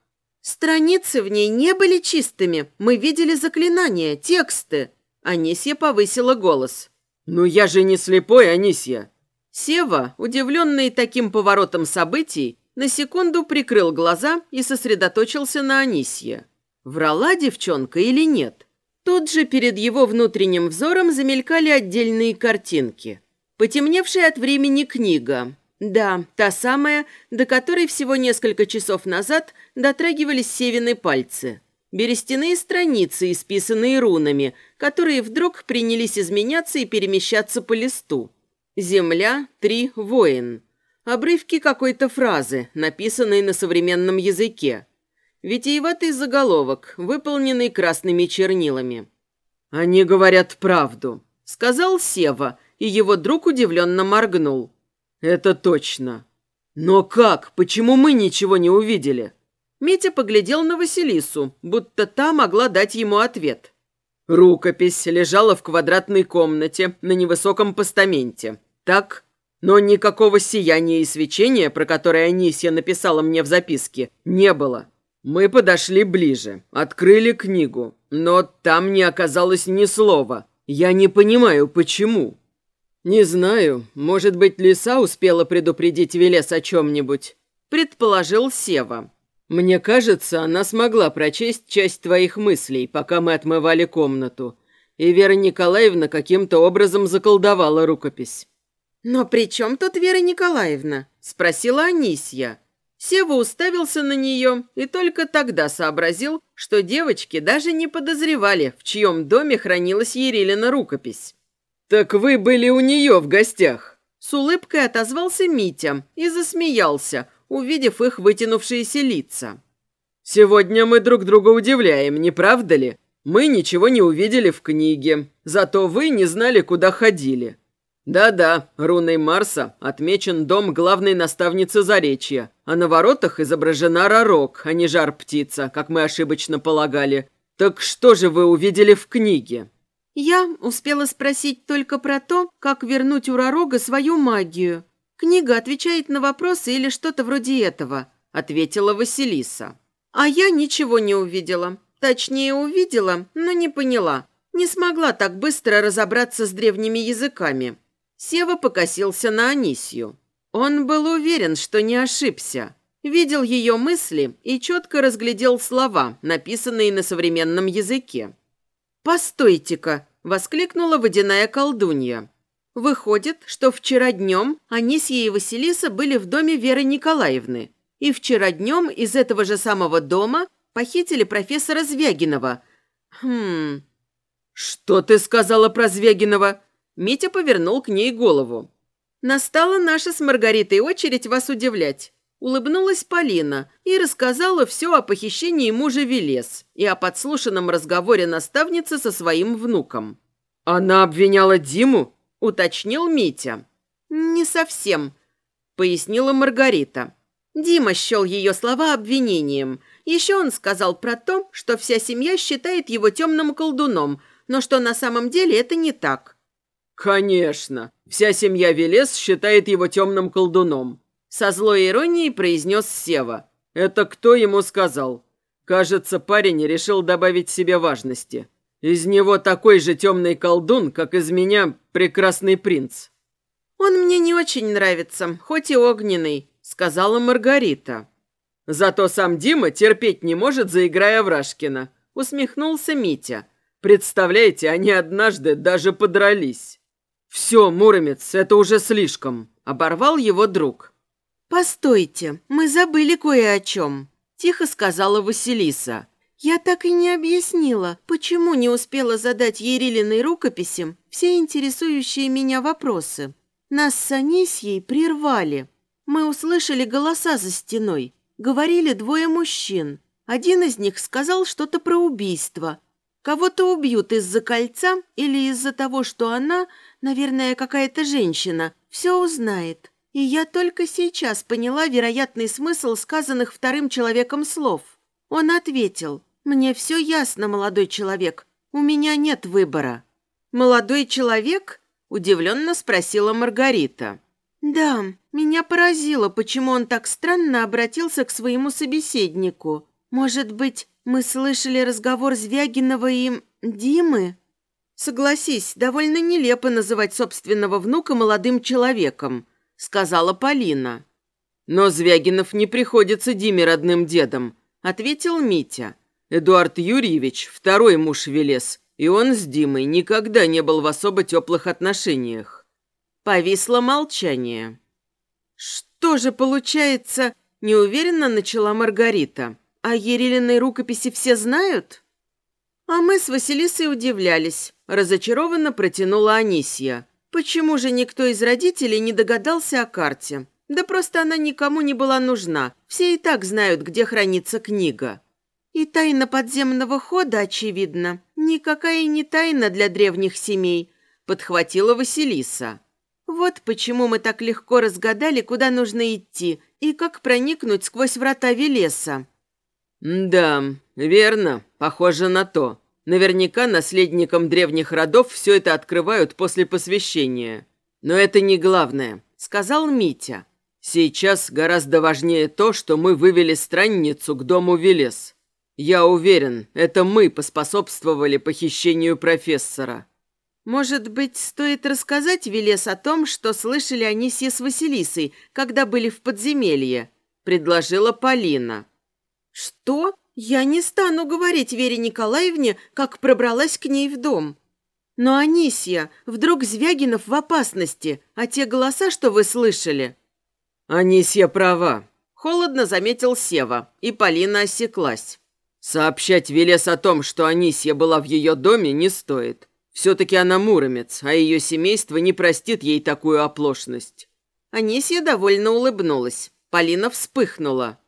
«Страницы в ней не были чистыми. Мы видели заклинания, тексты». Анисья повысила голос. «Ну я же не слепой, Анисья». Сева, удивленный таким поворотом событий, на секунду прикрыл глаза и сосредоточился на Анисье. Врала девчонка или нет? Тут же перед его внутренним взором замелькали отдельные картинки. Потемневшая от времени книга. Да, та самая, до которой всего несколько часов назад дотрагивались Севины пальцы. Берестяные страницы, исписанные рунами, которые вдруг принялись изменяться и перемещаться по листу. «Земля, три, воин». Обрывки какой-то фразы, написанной на современном языке. Витиеватый заголовок, выполненный красными чернилами. «Они говорят правду», — сказал Сева, и его друг удивленно моргнул. «Это точно. Но как? Почему мы ничего не увидели?» Митя поглядел на Василису, будто та могла дать ему ответ. Рукопись лежала в квадратной комнате на невысоком постаменте. Так? Но никакого сияния и свечения, про которое Анисия написала мне в записке, не было. Мы подошли ближе, открыли книгу, но там не оказалось ни слова. Я не понимаю, почему. Не знаю, может быть, лиса успела предупредить Велес о чем-нибудь, предположил Сева. Мне кажется, она смогла прочесть часть твоих мыслей, пока мы отмывали комнату. И Вера Николаевна каким-то образом заколдовала рукопись. «Но при чем тут Вера Николаевна?» – спросила Анисья. Сева уставился на нее и только тогда сообразил, что девочки даже не подозревали, в чьем доме хранилась Ерилина рукопись. «Так вы были у нее в гостях?» С улыбкой отозвался Митя и засмеялся, увидев их вытянувшиеся лица. «Сегодня мы друг друга удивляем, не правда ли? Мы ничего не увидели в книге, зато вы не знали, куда ходили. Да-да, руной Марса отмечен дом главной наставницы Заречья, а на воротах изображена Ророк, а не жар-птица, как мы ошибочно полагали. Так что же вы увидели в книге?» Я успела спросить только про то, как вернуть у Ророга свою магию. Книга отвечает на вопросы или что-то вроде этого, ответила Василиса. А я ничего не увидела. Точнее, увидела, но не поняла. Не смогла так быстро разобраться с древними языками. Сева покосился на Анисью. Он был уверен, что не ошибся. Видел ее мысли и четко разглядел слова, написанные на современном языке. «Постойте-ка!» – воскликнула водяная колдунья. «Выходит, что вчера днем Анисья и Василиса были в доме Веры Николаевны, и вчера днем из этого же самого дома похитили профессора Звягинова. Хм... «Что ты сказала про Звягинова?» Митя повернул к ней голову. «Настала наша с Маргаритой очередь вас удивлять». Улыбнулась Полина и рассказала все о похищении мужа Велес и о подслушанном разговоре наставницы со своим внуком. «Она обвиняла Диму?» – уточнил Митя. «Не совсем», – пояснила Маргарита. Дима счел ее слова обвинением. Еще он сказал про то, что вся семья считает его темным колдуном, но что на самом деле это не так. «Конечно. Вся семья Велес считает его темным колдуном», — со злой иронией произнес Сева. «Это кто ему сказал? Кажется, парень решил добавить себе важности. Из него такой же темный колдун, как из меня прекрасный принц». «Он мне не очень нравится, хоть и огненный», — сказала Маргарита. «Зато сам Дима терпеть не может, заиграя в Рашкина», — усмехнулся Митя. «Представляете, они однажды даже подрались». «Все, Муромец, это уже слишком», — оборвал его друг. «Постойте, мы забыли кое о чем», — тихо сказала Василиса. «Я так и не объяснила, почему не успела задать Ерилиной рукописям все интересующие меня вопросы. Нас с Анисьей прервали. Мы услышали голоса за стеной. Говорили двое мужчин. Один из них сказал что-то про убийство. Кого-то убьют из-за кольца или из-за того, что она Наверное, какая-то женщина все узнает. И я только сейчас поняла вероятный смысл сказанных вторым человеком слов. Он ответил, «Мне все ясно, молодой человек. У меня нет выбора». «Молодой человек?» – удивленно спросила Маргарита. «Да, меня поразило, почему он так странно обратился к своему собеседнику. Может быть, мы слышали разговор Звягинова и Димы?» «Согласись, довольно нелепо называть собственного внука молодым человеком», — сказала Полина. «Но Звягинов не приходится Диме родным дедом», — ответил Митя. «Эдуард Юрьевич — второй муж Велес, и он с Димой никогда не был в особо теплых отношениях». Повисло молчание. «Что же получается?» — неуверенно начала Маргарита. «А Ерилиной рукописи все знают?» А мы с Василисой удивлялись. Разочарованно протянула Анисья. Почему же никто из родителей не догадался о карте? Да просто она никому не была нужна. Все и так знают, где хранится книга. И тайна подземного хода, очевидно, никакая не тайна для древних семей, подхватила Василиса. Вот почему мы так легко разгадали, куда нужно идти и как проникнуть сквозь врата Велеса. «Да, верно, похоже на то», Наверняка наследникам древних родов все это открывают после посвящения. Но это не главное, сказал Митя. Сейчас гораздо важнее то, что мы вывели странницу к дому Велес. Я уверен, это мы поспособствовали похищению профессора. Может быть, стоит рассказать Велес о том, что слышали они с Василисой, когда были в подземелье, предложила Полина. Что? «Я не стану говорить Вере Николаевне, как пробралась к ней в дом». Но, Анисья, вдруг Звягинов в опасности, а те голоса, что вы слышали...» «Анисья права», — холодно заметил Сева, и Полина осеклась. «Сообщать Велес о том, что Анисья была в ее доме, не стоит. Все-таки она муромец, а ее семейство не простит ей такую оплошность». Анисья довольно улыбнулась. Полина вспыхнула.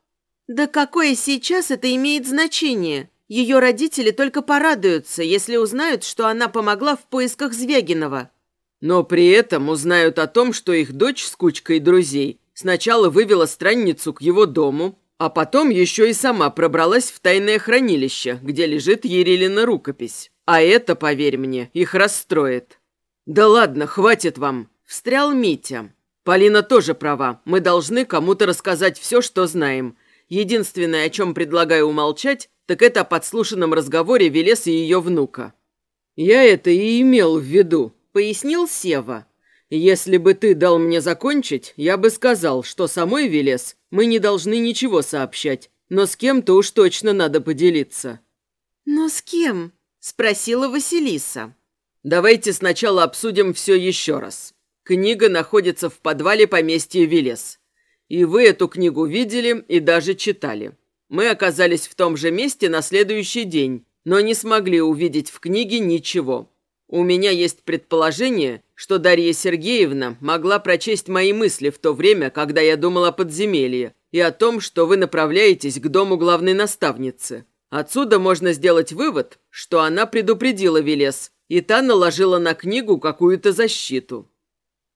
«Да какое сейчас это имеет значение? Ее родители только порадуются, если узнают, что она помогла в поисках Звягинова». «Но при этом узнают о том, что их дочь с кучкой друзей сначала вывела странницу к его дому, а потом еще и сама пробралась в тайное хранилище, где лежит Ерилина рукопись. А это, поверь мне, их расстроит». «Да ладно, хватит вам», – встрял Митя. «Полина тоже права. Мы должны кому-то рассказать все, что знаем. Единственное, о чем предлагаю умолчать, так это о подслушанном разговоре Велес и ее внука». «Я это и имел в виду», – пояснил Сева. «Если бы ты дал мне закончить, я бы сказал, что самой Велес мы не должны ничего сообщать, но с кем-то уж точно надо поделиться». «Но с кем?» – спросила Василиса. «Давайте сначала обсудим все еще раз. Книга находится в подвале поместья Велес. И вы эту книгу видели и даже читали. Мы оказались в том же месте на следующий день, но не смогли увидеть в книге ничего. У меня есть предположение, что Дарья Сергеевна могла прочесть мои мысли в то время, когда я думал о подземелье, и о том, что вы направляетесь к дому главной наставницы. Отсюда можно сделать вывод, что она предупредила Велес, и та наложила на книгу какую-то защиту.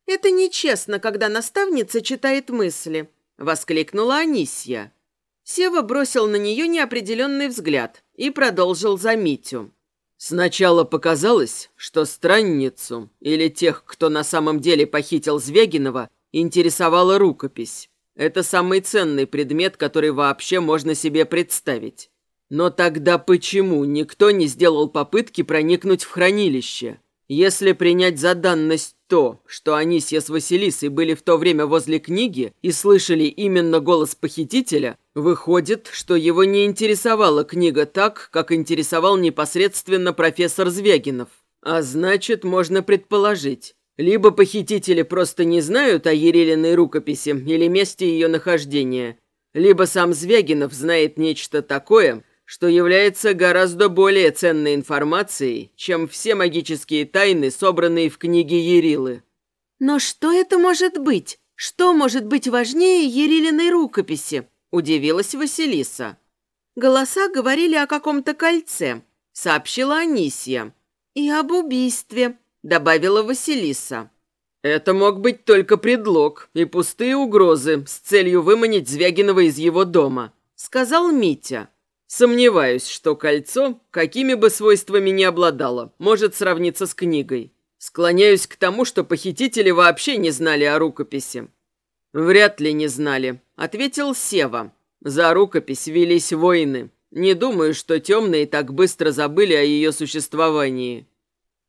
«Это нечестно, когда наставница читает мысли», — воскликнула Анисья. Сева бросил на нее неопределенный взгляд и продолжил за Митю. Сначала показалось, что странницу или тех, кто на самом деле похитил Звягинова, интересовала рукопись. Это самый ценный предмет, который вообще можно себе представить. Но тогда почему никто не сделал попытки проникнуть в хранилище? Если принять за данность то, что Анисья с Василисой были в то время возле книги и слышали именно голос похитителя, выходит, что его не интересовала книга так, как интересовал непосредственно профессор Звягинов. А значит, можно предположить, либо похитители просто не знают о Ерелиной рукописи или месте ее нахождения, либо сам Звягинов знает нечто такое, что является гораздо более ценной информацией, чем все магические тайны, собранные в книге Ерилы. «Но что это может быть? Что может быть важнее Ерилиной рукописи?» – удивилась Василиса. Голоса говорили о каком-то кольце, сообщила Анисия. «И об убийстве», – добавила Василиса. «Это мог быть только предлог и пустые угрозы с целью выманить Звягинова из его дома», – сказал Митя. Сомневаюсь, что кольцо, какими бы свойствами ни обладало, может сравниться с книгой. Склоняюсь к тому, что похитители вообще не знали о рукописи. Вряд ли не знали, ответил Сева. За рукопись велись войны. Не думаю, что темные так быстро забыли о ее существовании.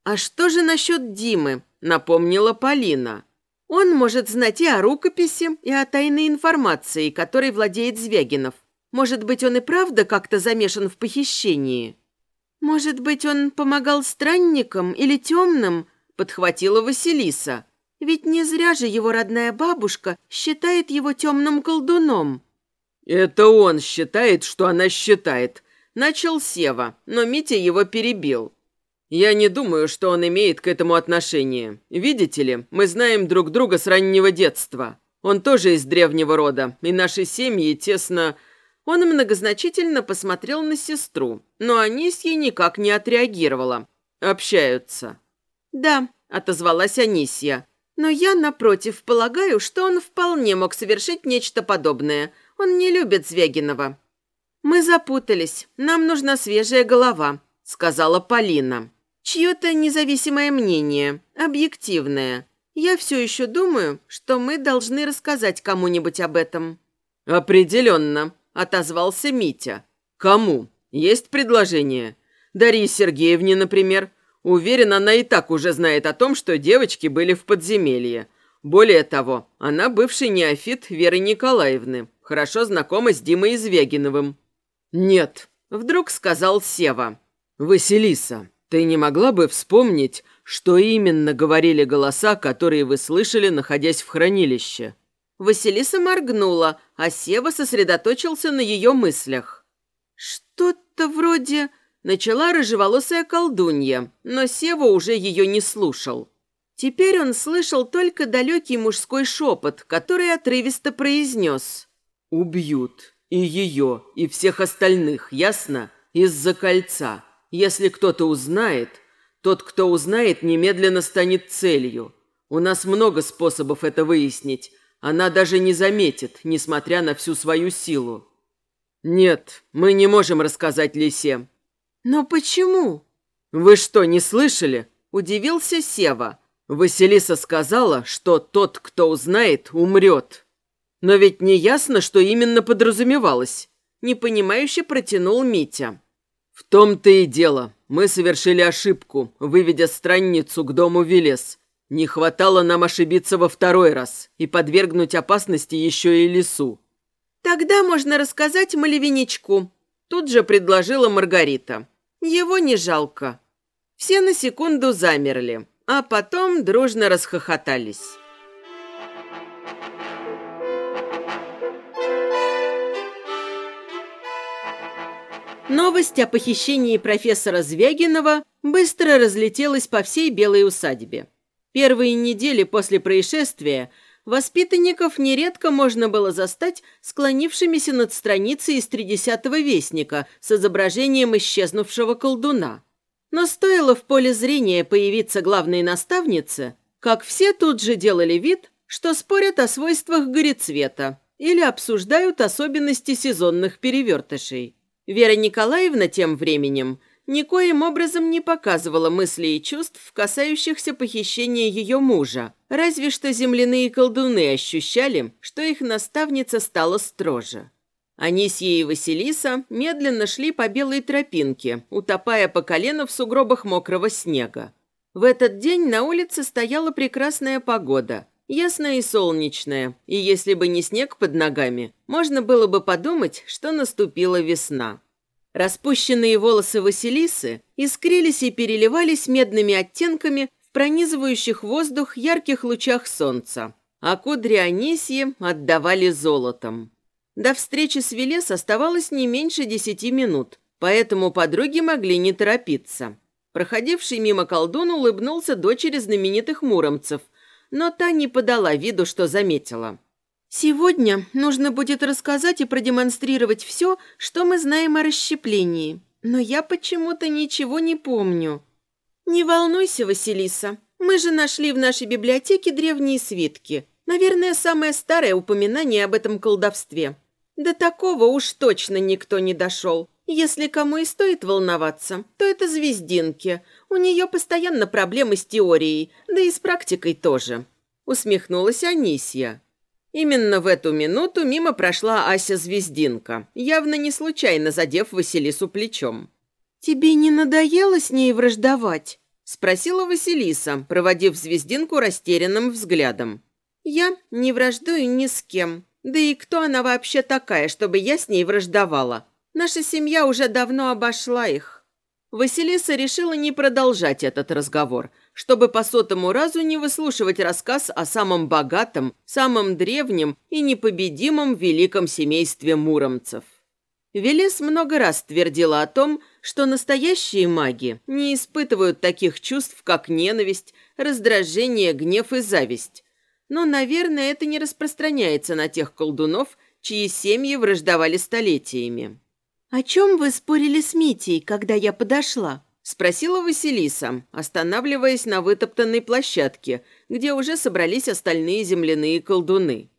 «А что же насчет Димы?» – напомнила Полина. «Он может знать и о рукописи, и о тайной информации, которой владеет Звягинов. Может быть, он и правда как-то замешан в похищении? Может быть, он помогал странникам или темным?» – подхватила Василиса. «Ведь не зря же его родная бабушка считает его темным колдуном». «Это он считает, что она считает», – начал Сева, но Митя его перебил. «Я не думаю, что он имеет к этому отношение. Видите ли, мы знаем друг друга с раннего детства. Он тоже из древнего рода, и наши семьи тесно он многозначительно посмотрел на сестру, но Анисья никак не отреагировала. Общаются. «Да», — отозвалась Анисья. «Но я, напротив, полагаю, что он вполне мог совершить нечто подобное. Он не любит Звягинова». «Мы запутались. Нам нужна свежая голова», — сказала Полина. «Чье-то независимое мнение, объективное. Я все еще думаю, что мы должны рассказать кому-нибудь об этом». «Определенно», – отозвался Митя. «Кому? Есть предложение? Дарье Сергеевне, например. Уверен, она и так уже знает о том, что девочки были в подземелье. Более того, она бывший неофит Веры Николаевны, хорошо знакома с Димой Извегиновым». «Нет», – вдруг сказал Сева. «Василиса, «Ты не могла бы вспомнить, что именно говорили голоса, которые вы слышали, находясь в хранилище?» Василиса моргнула, а Сева сосредоточился на ее мыслях. «Что-то вроде...» Начала рыжеволосая колдунья, но Сева уже ее не слушал. Теперь он слышал только далекий мужской шепот, который отрывисто произнес. «Убьют. И ее, и всех остальных, ясно? Из-за кольца. Если кто-то узнает, тот, кто узнает, немедленно станет целью. У нас много способов это выяснить. Она даже не заметит, несмотря на всю свою силу. Нет, мы не можем рассказать Лисе. Но почему? Вы что, не слышали? Удивился Сева. Василиса сказала, что тот, кто узнает, умрет. Но ведь не ясно, что именно подразумевалось. Непонимающе протянул Митя. В том-то и дело. Мы совершили ошибку, выведя страницу к дому Велес. Не хватало нам ошибиться во второй раз и подвергнуть опасности еще и лесу. Тогда можно рассказать Малевиничку. Тут же предложила Маргарита. Его не жалко. Все на секунду замерли а потом дружно расхохотались. Новость о похищении профессора Звягинова быстро разлетелась по всей Белой усадьбе. Первые недели после происшествия воспитанников нередко можно было застать склонившимися над страницей из тридесятого вестника с изображением исчезнувшего колдуна – но стоило в поле зрения появиться главной наставнице, как все тут же делали вид, что спорят о свойствах горецвета или обсуждают особенности сезонных перевертышей. Вера Николаевна тем временем никоим образом не показывала мыслей и чувств, касающихся похищения ее мужа, разве что земляные колдуны ощущали, что их наставница стала строже. Анисья и Василиса медленно шли по белой тропинке, утопая по колено в сугробах мокрого снега. В этот день на улице стояла прекрасная погода, ясная и солнечная, и если бы не снег под ногами, можно было бы подумать, что наступила весна. Распущенные волосы Василисы искрились и переливались медными оттенками в пронизывающих воздух ярких лучах солнца, а кудри Анисьи отдавали золотом. До встречи с Велес оставалось не меньше десяти минут, поэтому подруги могли не торопиться. Проходивший мимо колдун улыбнулся дочери знаменитых муромцев, но та не подала виду, что заметила. «Сегодня нужно будет рассказать и продемонстрировать все, что мы знаем о расщеплении, но я почему-то ничего не помню». «Не волнуйся, Василиса, мы же нашли в нашей библиотеке древние свитки. Наверное, самое старое упоминание об этом колдовстве. До такого уж точно никто не дошел. Если кому и стоит волноваться, то это звездинки. У нее постоянно проблемы с теорией, да и с практикой тоже. Усмехнулась Анисья. Именно в эту минуту мимо прошла Ася Звездинка, явно не случайно задев Василису плечом. «Тебе не надоело с ней враждовать?» – спросила Василиса, проводив Звездинку растерянным взглядом. «Я не враждую ни с кем», да и кто она вообще такая, чтобы я с ней враждовала? Наша семья уже давно обошла их. Василиса решила не продолжать этот разговор, чтобы по сотому разу не выслушивать рассказ о самом богатом, самом древнем и непобедимом великом семействе муромцев. Велес много раз твердила о том, что настоящие маги не испытывают таких чувств, как ненависть, раздражение, гнев и зависть, но, наверное, это не распространяется на тех колдунов, чьи семьи враждовали столетиями. «О чем вы спорили с Митей, когда я подошла?» – спросила Василиса, останавливаясь на вытоптанной площадке, где уже собрались остальные земляные колдуны.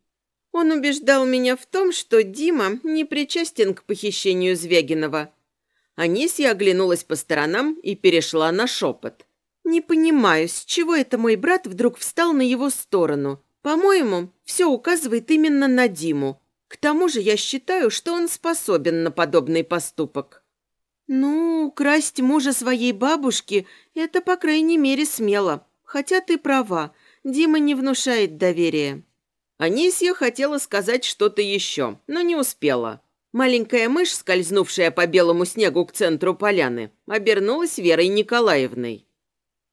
Он убеждал меня в том, что Дима не причастен к похищению Звягинова. Анисья оглянулась по сторонам и перешла на шепот – не понимаю, с чего это мой брат вдруг встал на его сторону. По-моему, все указывает именно на Диму. К тому же я считаю, что он способен на подобный поступок. Ну, украсть мужа своей бабушки – это, по крайней мере, смело. Хотя ты права, Дима не внушает доверия. Анисья хотела сказать что-то еще, но не успела. Маленькая мышь, скользнувшая по белому снегу к центру поляны, обернулась Верой Николаевной.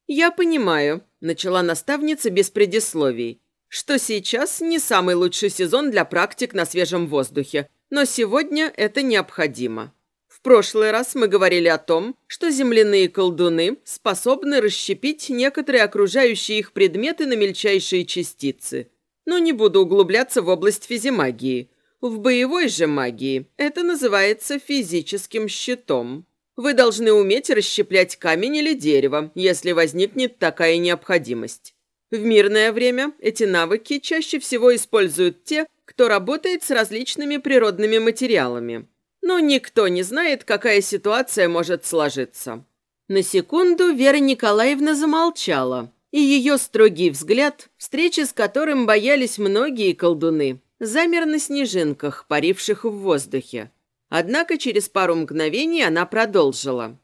«Я понимаю», – начала наставница без предисловий, «что сейчас не самый лучший сезон для практик на свежем воздухе, но сегодня это необходимо. В прошлый раз мы говорили о том, что земляные колдуны способны расщепить некоторые окружающие их предметы на мельчайшие частицы. Но не буду углубляться в область физимагии – в боевой же магии это называется физическим щитом. Вы должны уметь расщеплять камень или дерево, если возникнет такая необходимость. В мирное время эти навыки чаще всего используют те, кто работает с различными природными материалами. Но никто не знает, какая ситуация может сложиться. На секунду Вера Николаевна замолчала, и ее строгий взгляд, встречи с которым боялись многие колдуны, замер на снежинках, паривших в воздухе. Однако через пару мгновений она продолжила.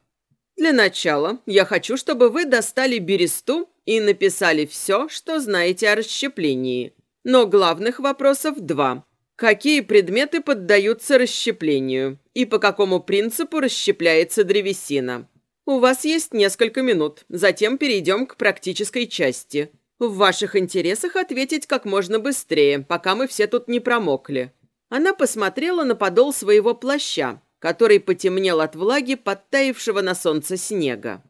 «Для начала я хочу, чтобы вы достали бересту и написали все, что знаете о расщеплении. Но главных вопросов два. Какие предметы поддаются расщеплению и по какому принципу расщепляется древесина? У вас есть несколько минут, затем перейдем к практической части. В ваших интересах ответить как можно быстрее, пока мы все тут не промокли». Она посмотрела на подол своего плаща, который потемнел от влаги подтаившего на солнце снега.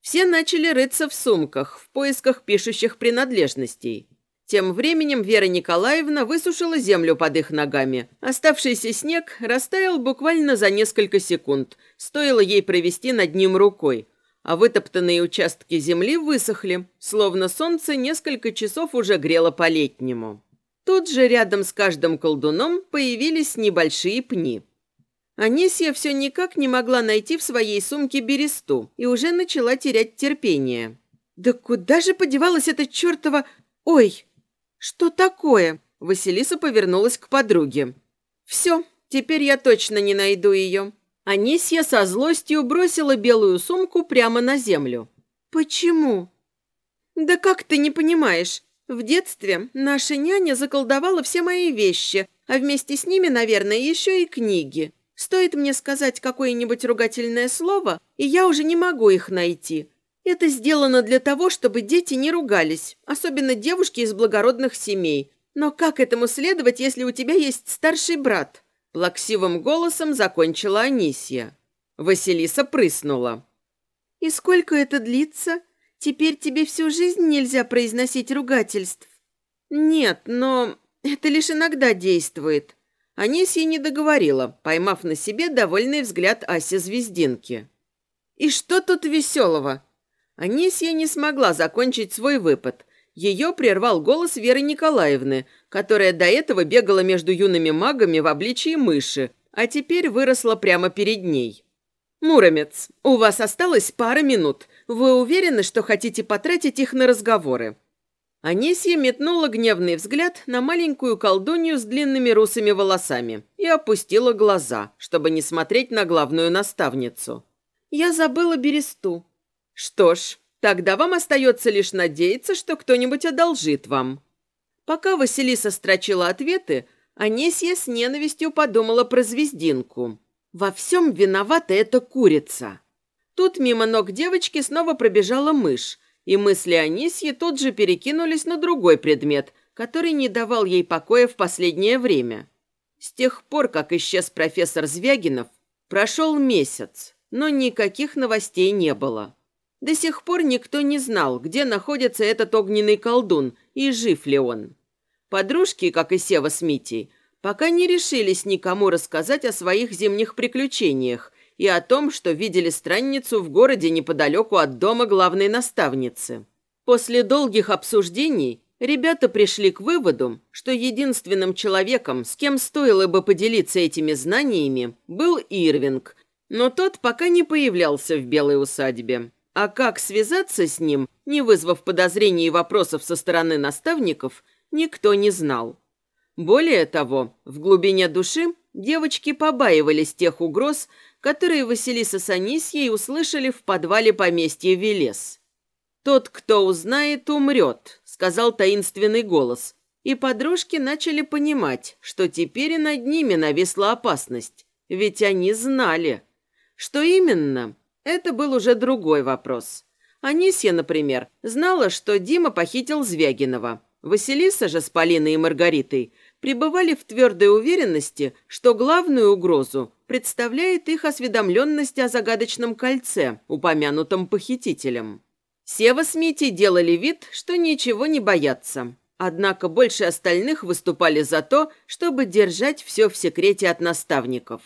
Все начали рыться в сумках, в поисках пишущих принадлежностей. Тем временем Вера Николаевна высушила землю под их ногами. Оставшийся снег растаял буквально за несколько секунд, стоило ей провести над ним рукой, а вытоптанные участки земли высохли, словно солнце несколько часов уже грело по-летнему. Тут же рядом с каждым колдуном появились небольшие пни. Анисия все никак не могла найти в своей сумке бересту и уже начала терять терпение. «Да куда же подевалась эта чертова... Ой! Что такое?» Василиса повернулась к подруге. «Все, теперь я точно не найду ее. Анисья со злостью бросила белую сумку прямо на землю. «Почему?» «Да как ты не понимаешь? В детстве наша няня заколдовала все мои вещи, а вместе с ними, наверное, еще и книги. Стоит мне сказать какое-нибудь ругательное слово, и я уже не могу их найти. Это сделано для того, чтобы дети не ругались, особенно девушки из благородных семей. Но как этому следовать, если у тебя есть старший брат?» Плаксивым голосом закончила Анисия. Василиса прыснула. «И сколько это длится? Теперь тебе всю жизнь нельзя произносить ругательств?» «Нет, но это лишь иногда действует». Анисия не договорила, поймав на себе довольный взгляд Аси Звездинки. «И что тут веселого?» Анисия не смогла закончить свой выпад. Ее прервал голос Веры Николаевны, которая до этого бегала между юными магами в обличии мыши, а теперь выросла прямо перед ней. «Муромец, у вас осталось пара минут. Вы уверены, что хотите потратить их на разговоры?» Анисия метнула гневный взгляд на маленькую колдунью с длинными русыми волосами и опустила глаза, чтобы не смотреть на главную наставницу. «Я забыла бересту». «Что ж, тогда вам остается лишь надеяться, что кто-нибудь одолжит вам». Пока Василиса строчила ответы, Анесья с ненавистью подумала про звездинку. «Во всем виновата эта курица». Тут мимо ног девочки снова пробежала мышь, и мысли Анисьи тут же перекинулись на другой предмет, который не давал ей покоя в последнее время. С тех пор, как исчез профессор Звягинов, прошел месяц, но никаких новостей не было. До сих пор никто не знал, где находится этот огненный колдун и жив ли он. Подружки, как и Сева с Митей, пока не решились никому рассказать о своих зимних приключениях и о том, что видели странницу в городе неподалеку от дома главной наставницы. После долгих обсуждений ребята пришли к выводу, что единственным человеком, с кем стоило бы поделиться этими знаниями, был Ирвинг, но тот пока не появлялся в Белой усадьбе. А как связаться с ним, не вызвав подозрений и вопросов со стороны наставников, никто не знал. Более того, в глубине души девочки побаивались тех угроз, которые Василиса с Анисьей услышали в подвале поместья Велес. «Тот, кто узнает, умрет», — сказал таинственный голос, и подружки начали понимать, что теперь и над ними нависла опасность. Ведь они знали. Что именно? Это был уже другой вопрос. Анисья, например, знала, что Дима похитил Звягинова. Василиса же с Полиной и Маргаритой пребывали в твердой уверенности, что главную угрозу представляет их осведомленность о загадочном кольце, упомянутом похитителем. Сева с Митей делали вид, что ничего не боятся. Однако больше остальных выступали за то, чтобы держать все в секрете от наставников.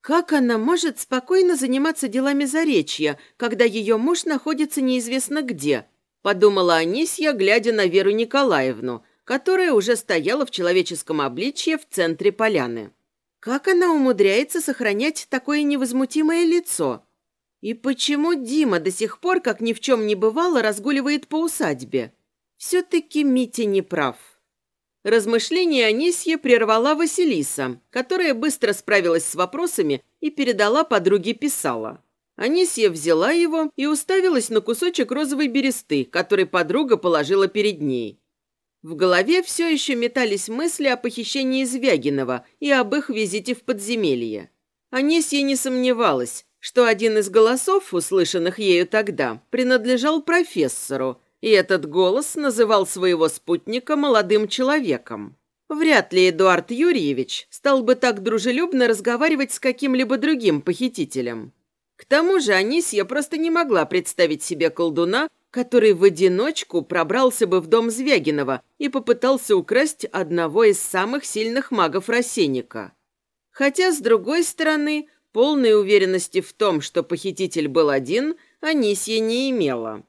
Как она может спокойно заниматься делами Заречья, когда ее муж находится неизвестно где? Подумала Анисья, глядя на Веру Николаевну, которая уже стояла в человеческом обличье в центре поляны. Как она умудряется сохранять такое невозмутимое лицо? И почему Дима до сих пор, как ни в чем не бывало, разгуливает по усадьбе? Все-таки Митя не прав. Размышления Анисье прервала Василиса, которая быстро справилась с вопросами и передала подруге писала. Анисья взяла его и уставилась на кусочек розовой бересты, который подруга положила перед ней. В голове все еще метались мысли о похищении Звягинова и об их визите в подземелье. Анисья не сомневалась, что один из голосов, услышанных ею тогда, принадлежал профессору, и этот голос называл своего спутника молодым человеком. Вряд ли Эдуард Юрьевич стал бы так дружелюбно разговаривать с каким-либо другим похитителем. К тому же Анисья просто не могла представить себе колдуна, который в одиночку пробрался бы в дом Звягинова и попытался украсть одного из самых сильных магов рассенника. Хотя, с другой стороны, полной уверенности в том, что похититель был один, Анисья не имела.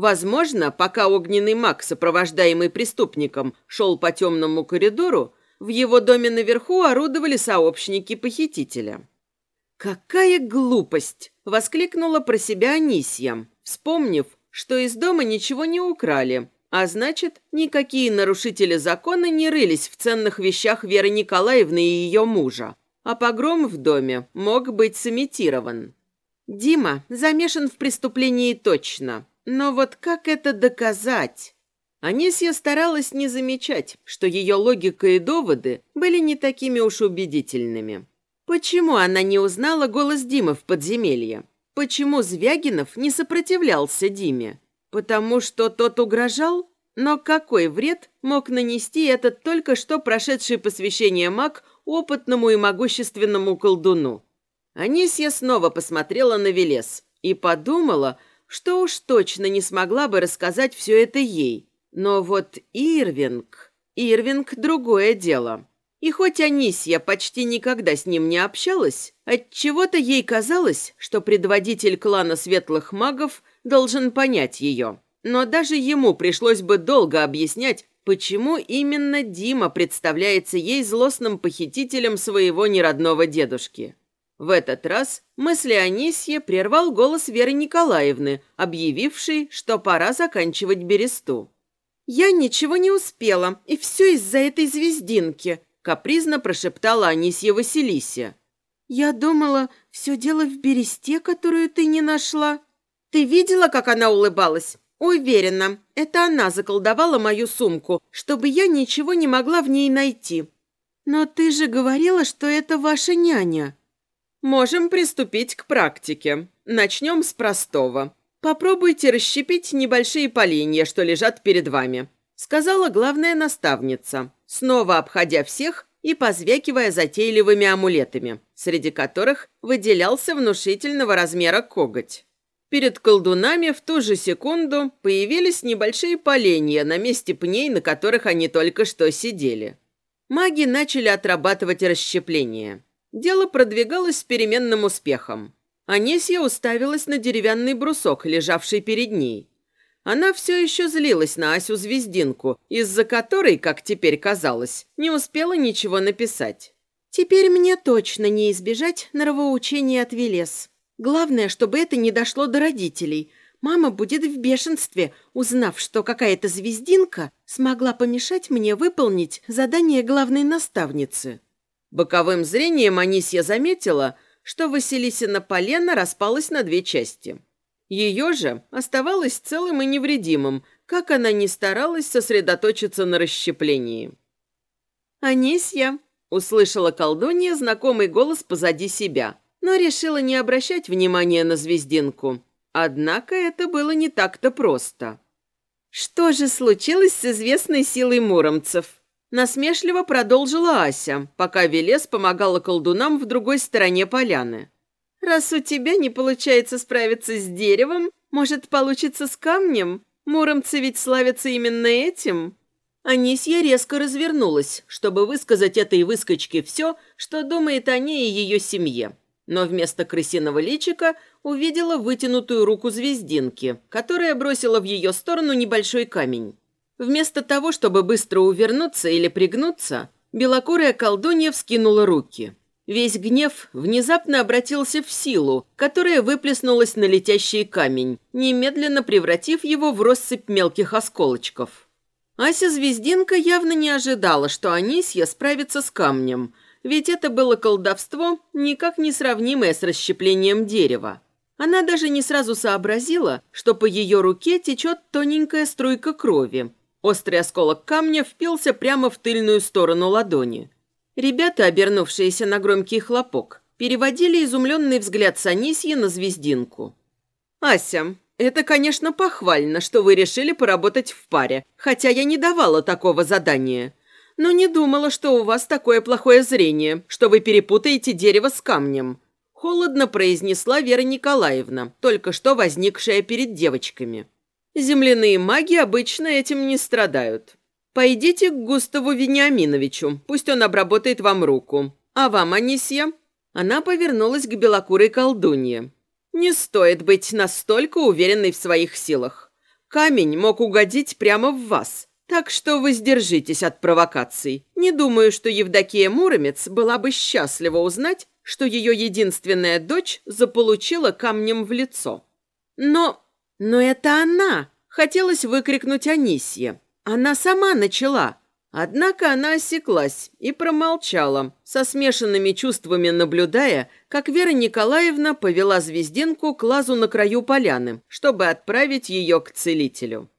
Возможно, пока огненный маг, сопровождаемый преступником, шел по темному коридору, в его доме наверху орудовали сообщники похитителя. «Какая глупость!» – воскликнула про себя Анисья, вспомнив, что из дома ничего не украли, а значит, никакие нарушители закона не рылись в ценных вещах Веры Николаевны и ее мужа, а погром в доме мог быть сымитирован. Дима замешан в преступлении точно, но вот как это доказать? Анисья старалась не замечать, что ее логика и доводы были не такими уж убедительными. Почему она не узнала голос Димы в подземелье? Почему Звягинов не сопротивлялся Диме? Потому что тот угрожал? Но какой вред мог нанести этот только что прошедший посвящение маг опытному и могущественному колдуну? Анисья снова посмотрела на Велес и подумала, что уж точно не смогла бы рассказать все это ей. Но вот Ирвинг... Ирвинг – другое дело. И хоть Анисья почти никогда с ним не общалась, отчего-то ей казалось, что предводитель клана светлых магов должен понять ее. Но даже ему пришлось бы долго объяснять, почему именно Дима представляется ей злостным похитителем своего неродного дедушки. В этот раз мысли Анисье прервал голос Веры Николаевны, объявившей, что пора заканчивать бересту. «Я ничего не успела, и все из-за этой звездинки», капризно прошептала Анисья Василисе. «Я думала, все дело в бересте, которую ты не нашла. Ты видела, как она улыбалась? Уверена, это она заколдовала мою сумку, чтобы я ничего не могла в ней найти. Но ты же говорила, что это ваша няня». «Можем приступить к практике. Начнем с простого. Попробуйте расщепить небольшие поленья, что лежат перед вами», сказала главная наставница снова обходя всех и позвякивая затейливыми амулетами, среди которых выделялся внушительного размера коготь. Перед колдунами в ту же секунду появились небольшие поленья на месте пней, на которых они только что сидели. Маги начали отрабатывать расщепление. Дело продвигалось с переменным успехом. Анисья уставилась на деревянный брусок, лежавший перед ней. Она все еще злилась на Асю-звездинку, из-за которой, как теперь казалось, не успела ничего написать. «Теперь мне точно не избежать нравоучения от Велес. Главное, чтобы это не дошло до родителей. Мама будет в бешенстве, узнав, что какая-то звездинка смогла помешать мне выполнить задание главной наставницы». Боковым зрением Анисья заметила, что Василисина полена распалась на две части – ее же оставалось целым и невредимым, как она ни старалась сосредоточиться на расщеплении. «Анисья, Услышала колдунья знакомый голос позади себя, но решила не обращать внимания на звездинку. Однако это было не так-то просто. «Что же случилось с известной силой муромцев?» Насмешливо продолжила Ася, пока Велес помогала колдунам в другой стороне поляны. «Раз у тебя не получается справиться с деревом, может, получится с камнем? Муромцы ведь славятся именно этим?» Анисья резко развернулась, чтобы высказать этой выскочке все, что думает о ней и ее семье. Но вместо крысиного личика увидела вытянутую руку звездинки, которая бросила в ее сторону небольшой камень. Вместо того, чтобы быстро увернуться или пригнуться, белокурая колдунья вскинула руки. Весь гнев внезапно обратился в силу, которая выплеснулась на летящий камень, немедленно превратив его в россыпь мелких осколочков. Ася Звездинка явно не ожидала, что Анисья справится с камнем, ведь это было колдовство, никак не сравнимое с расщеплением дерева. Она даже не сразу сообразила, что по ее руке течет тоненькая струйка крови, Острый осколок камня впился прямо в тыльную сторону ладони. Ребята, обернувшиеся на громкий хлопок, переводили изумленный взгляд Санисьи на звездинку. «Ася, это, конечно, похвально, что вы решили поработать в паре, хотя я не давала такого задания. Но не думала, что у вас такое плохое зрение, что вы перепутаете дерево с камнем», холодно произнесла Вера Николаевна, только что возникшая перед девочками. Земляные маги обычно этим не страдают. Пойдите к Густаву Вениаминовичу, пусть он обработает вам руку. А вам, Анисья?» Она повернулась к белокурой колдунье. «Не стоит быть настолько уверенной в своих силах. Камень мог угодить прямо в вас, так что воздержитесь от провокаций. Не думаю, что Евдокия Муромец была бы счастлива узнать, что ее единственная дочь заполучила камнем в лицо. Но «Но это она!» – хотелось выкрикнуть Анисье. «Она сама начала!» Однако она осеклась и промолчала, со смешанными чувствами наблюдая, как Вера Николаевна повела звездинку к лазу на краю поляны, чтобы отправить ее к целителю.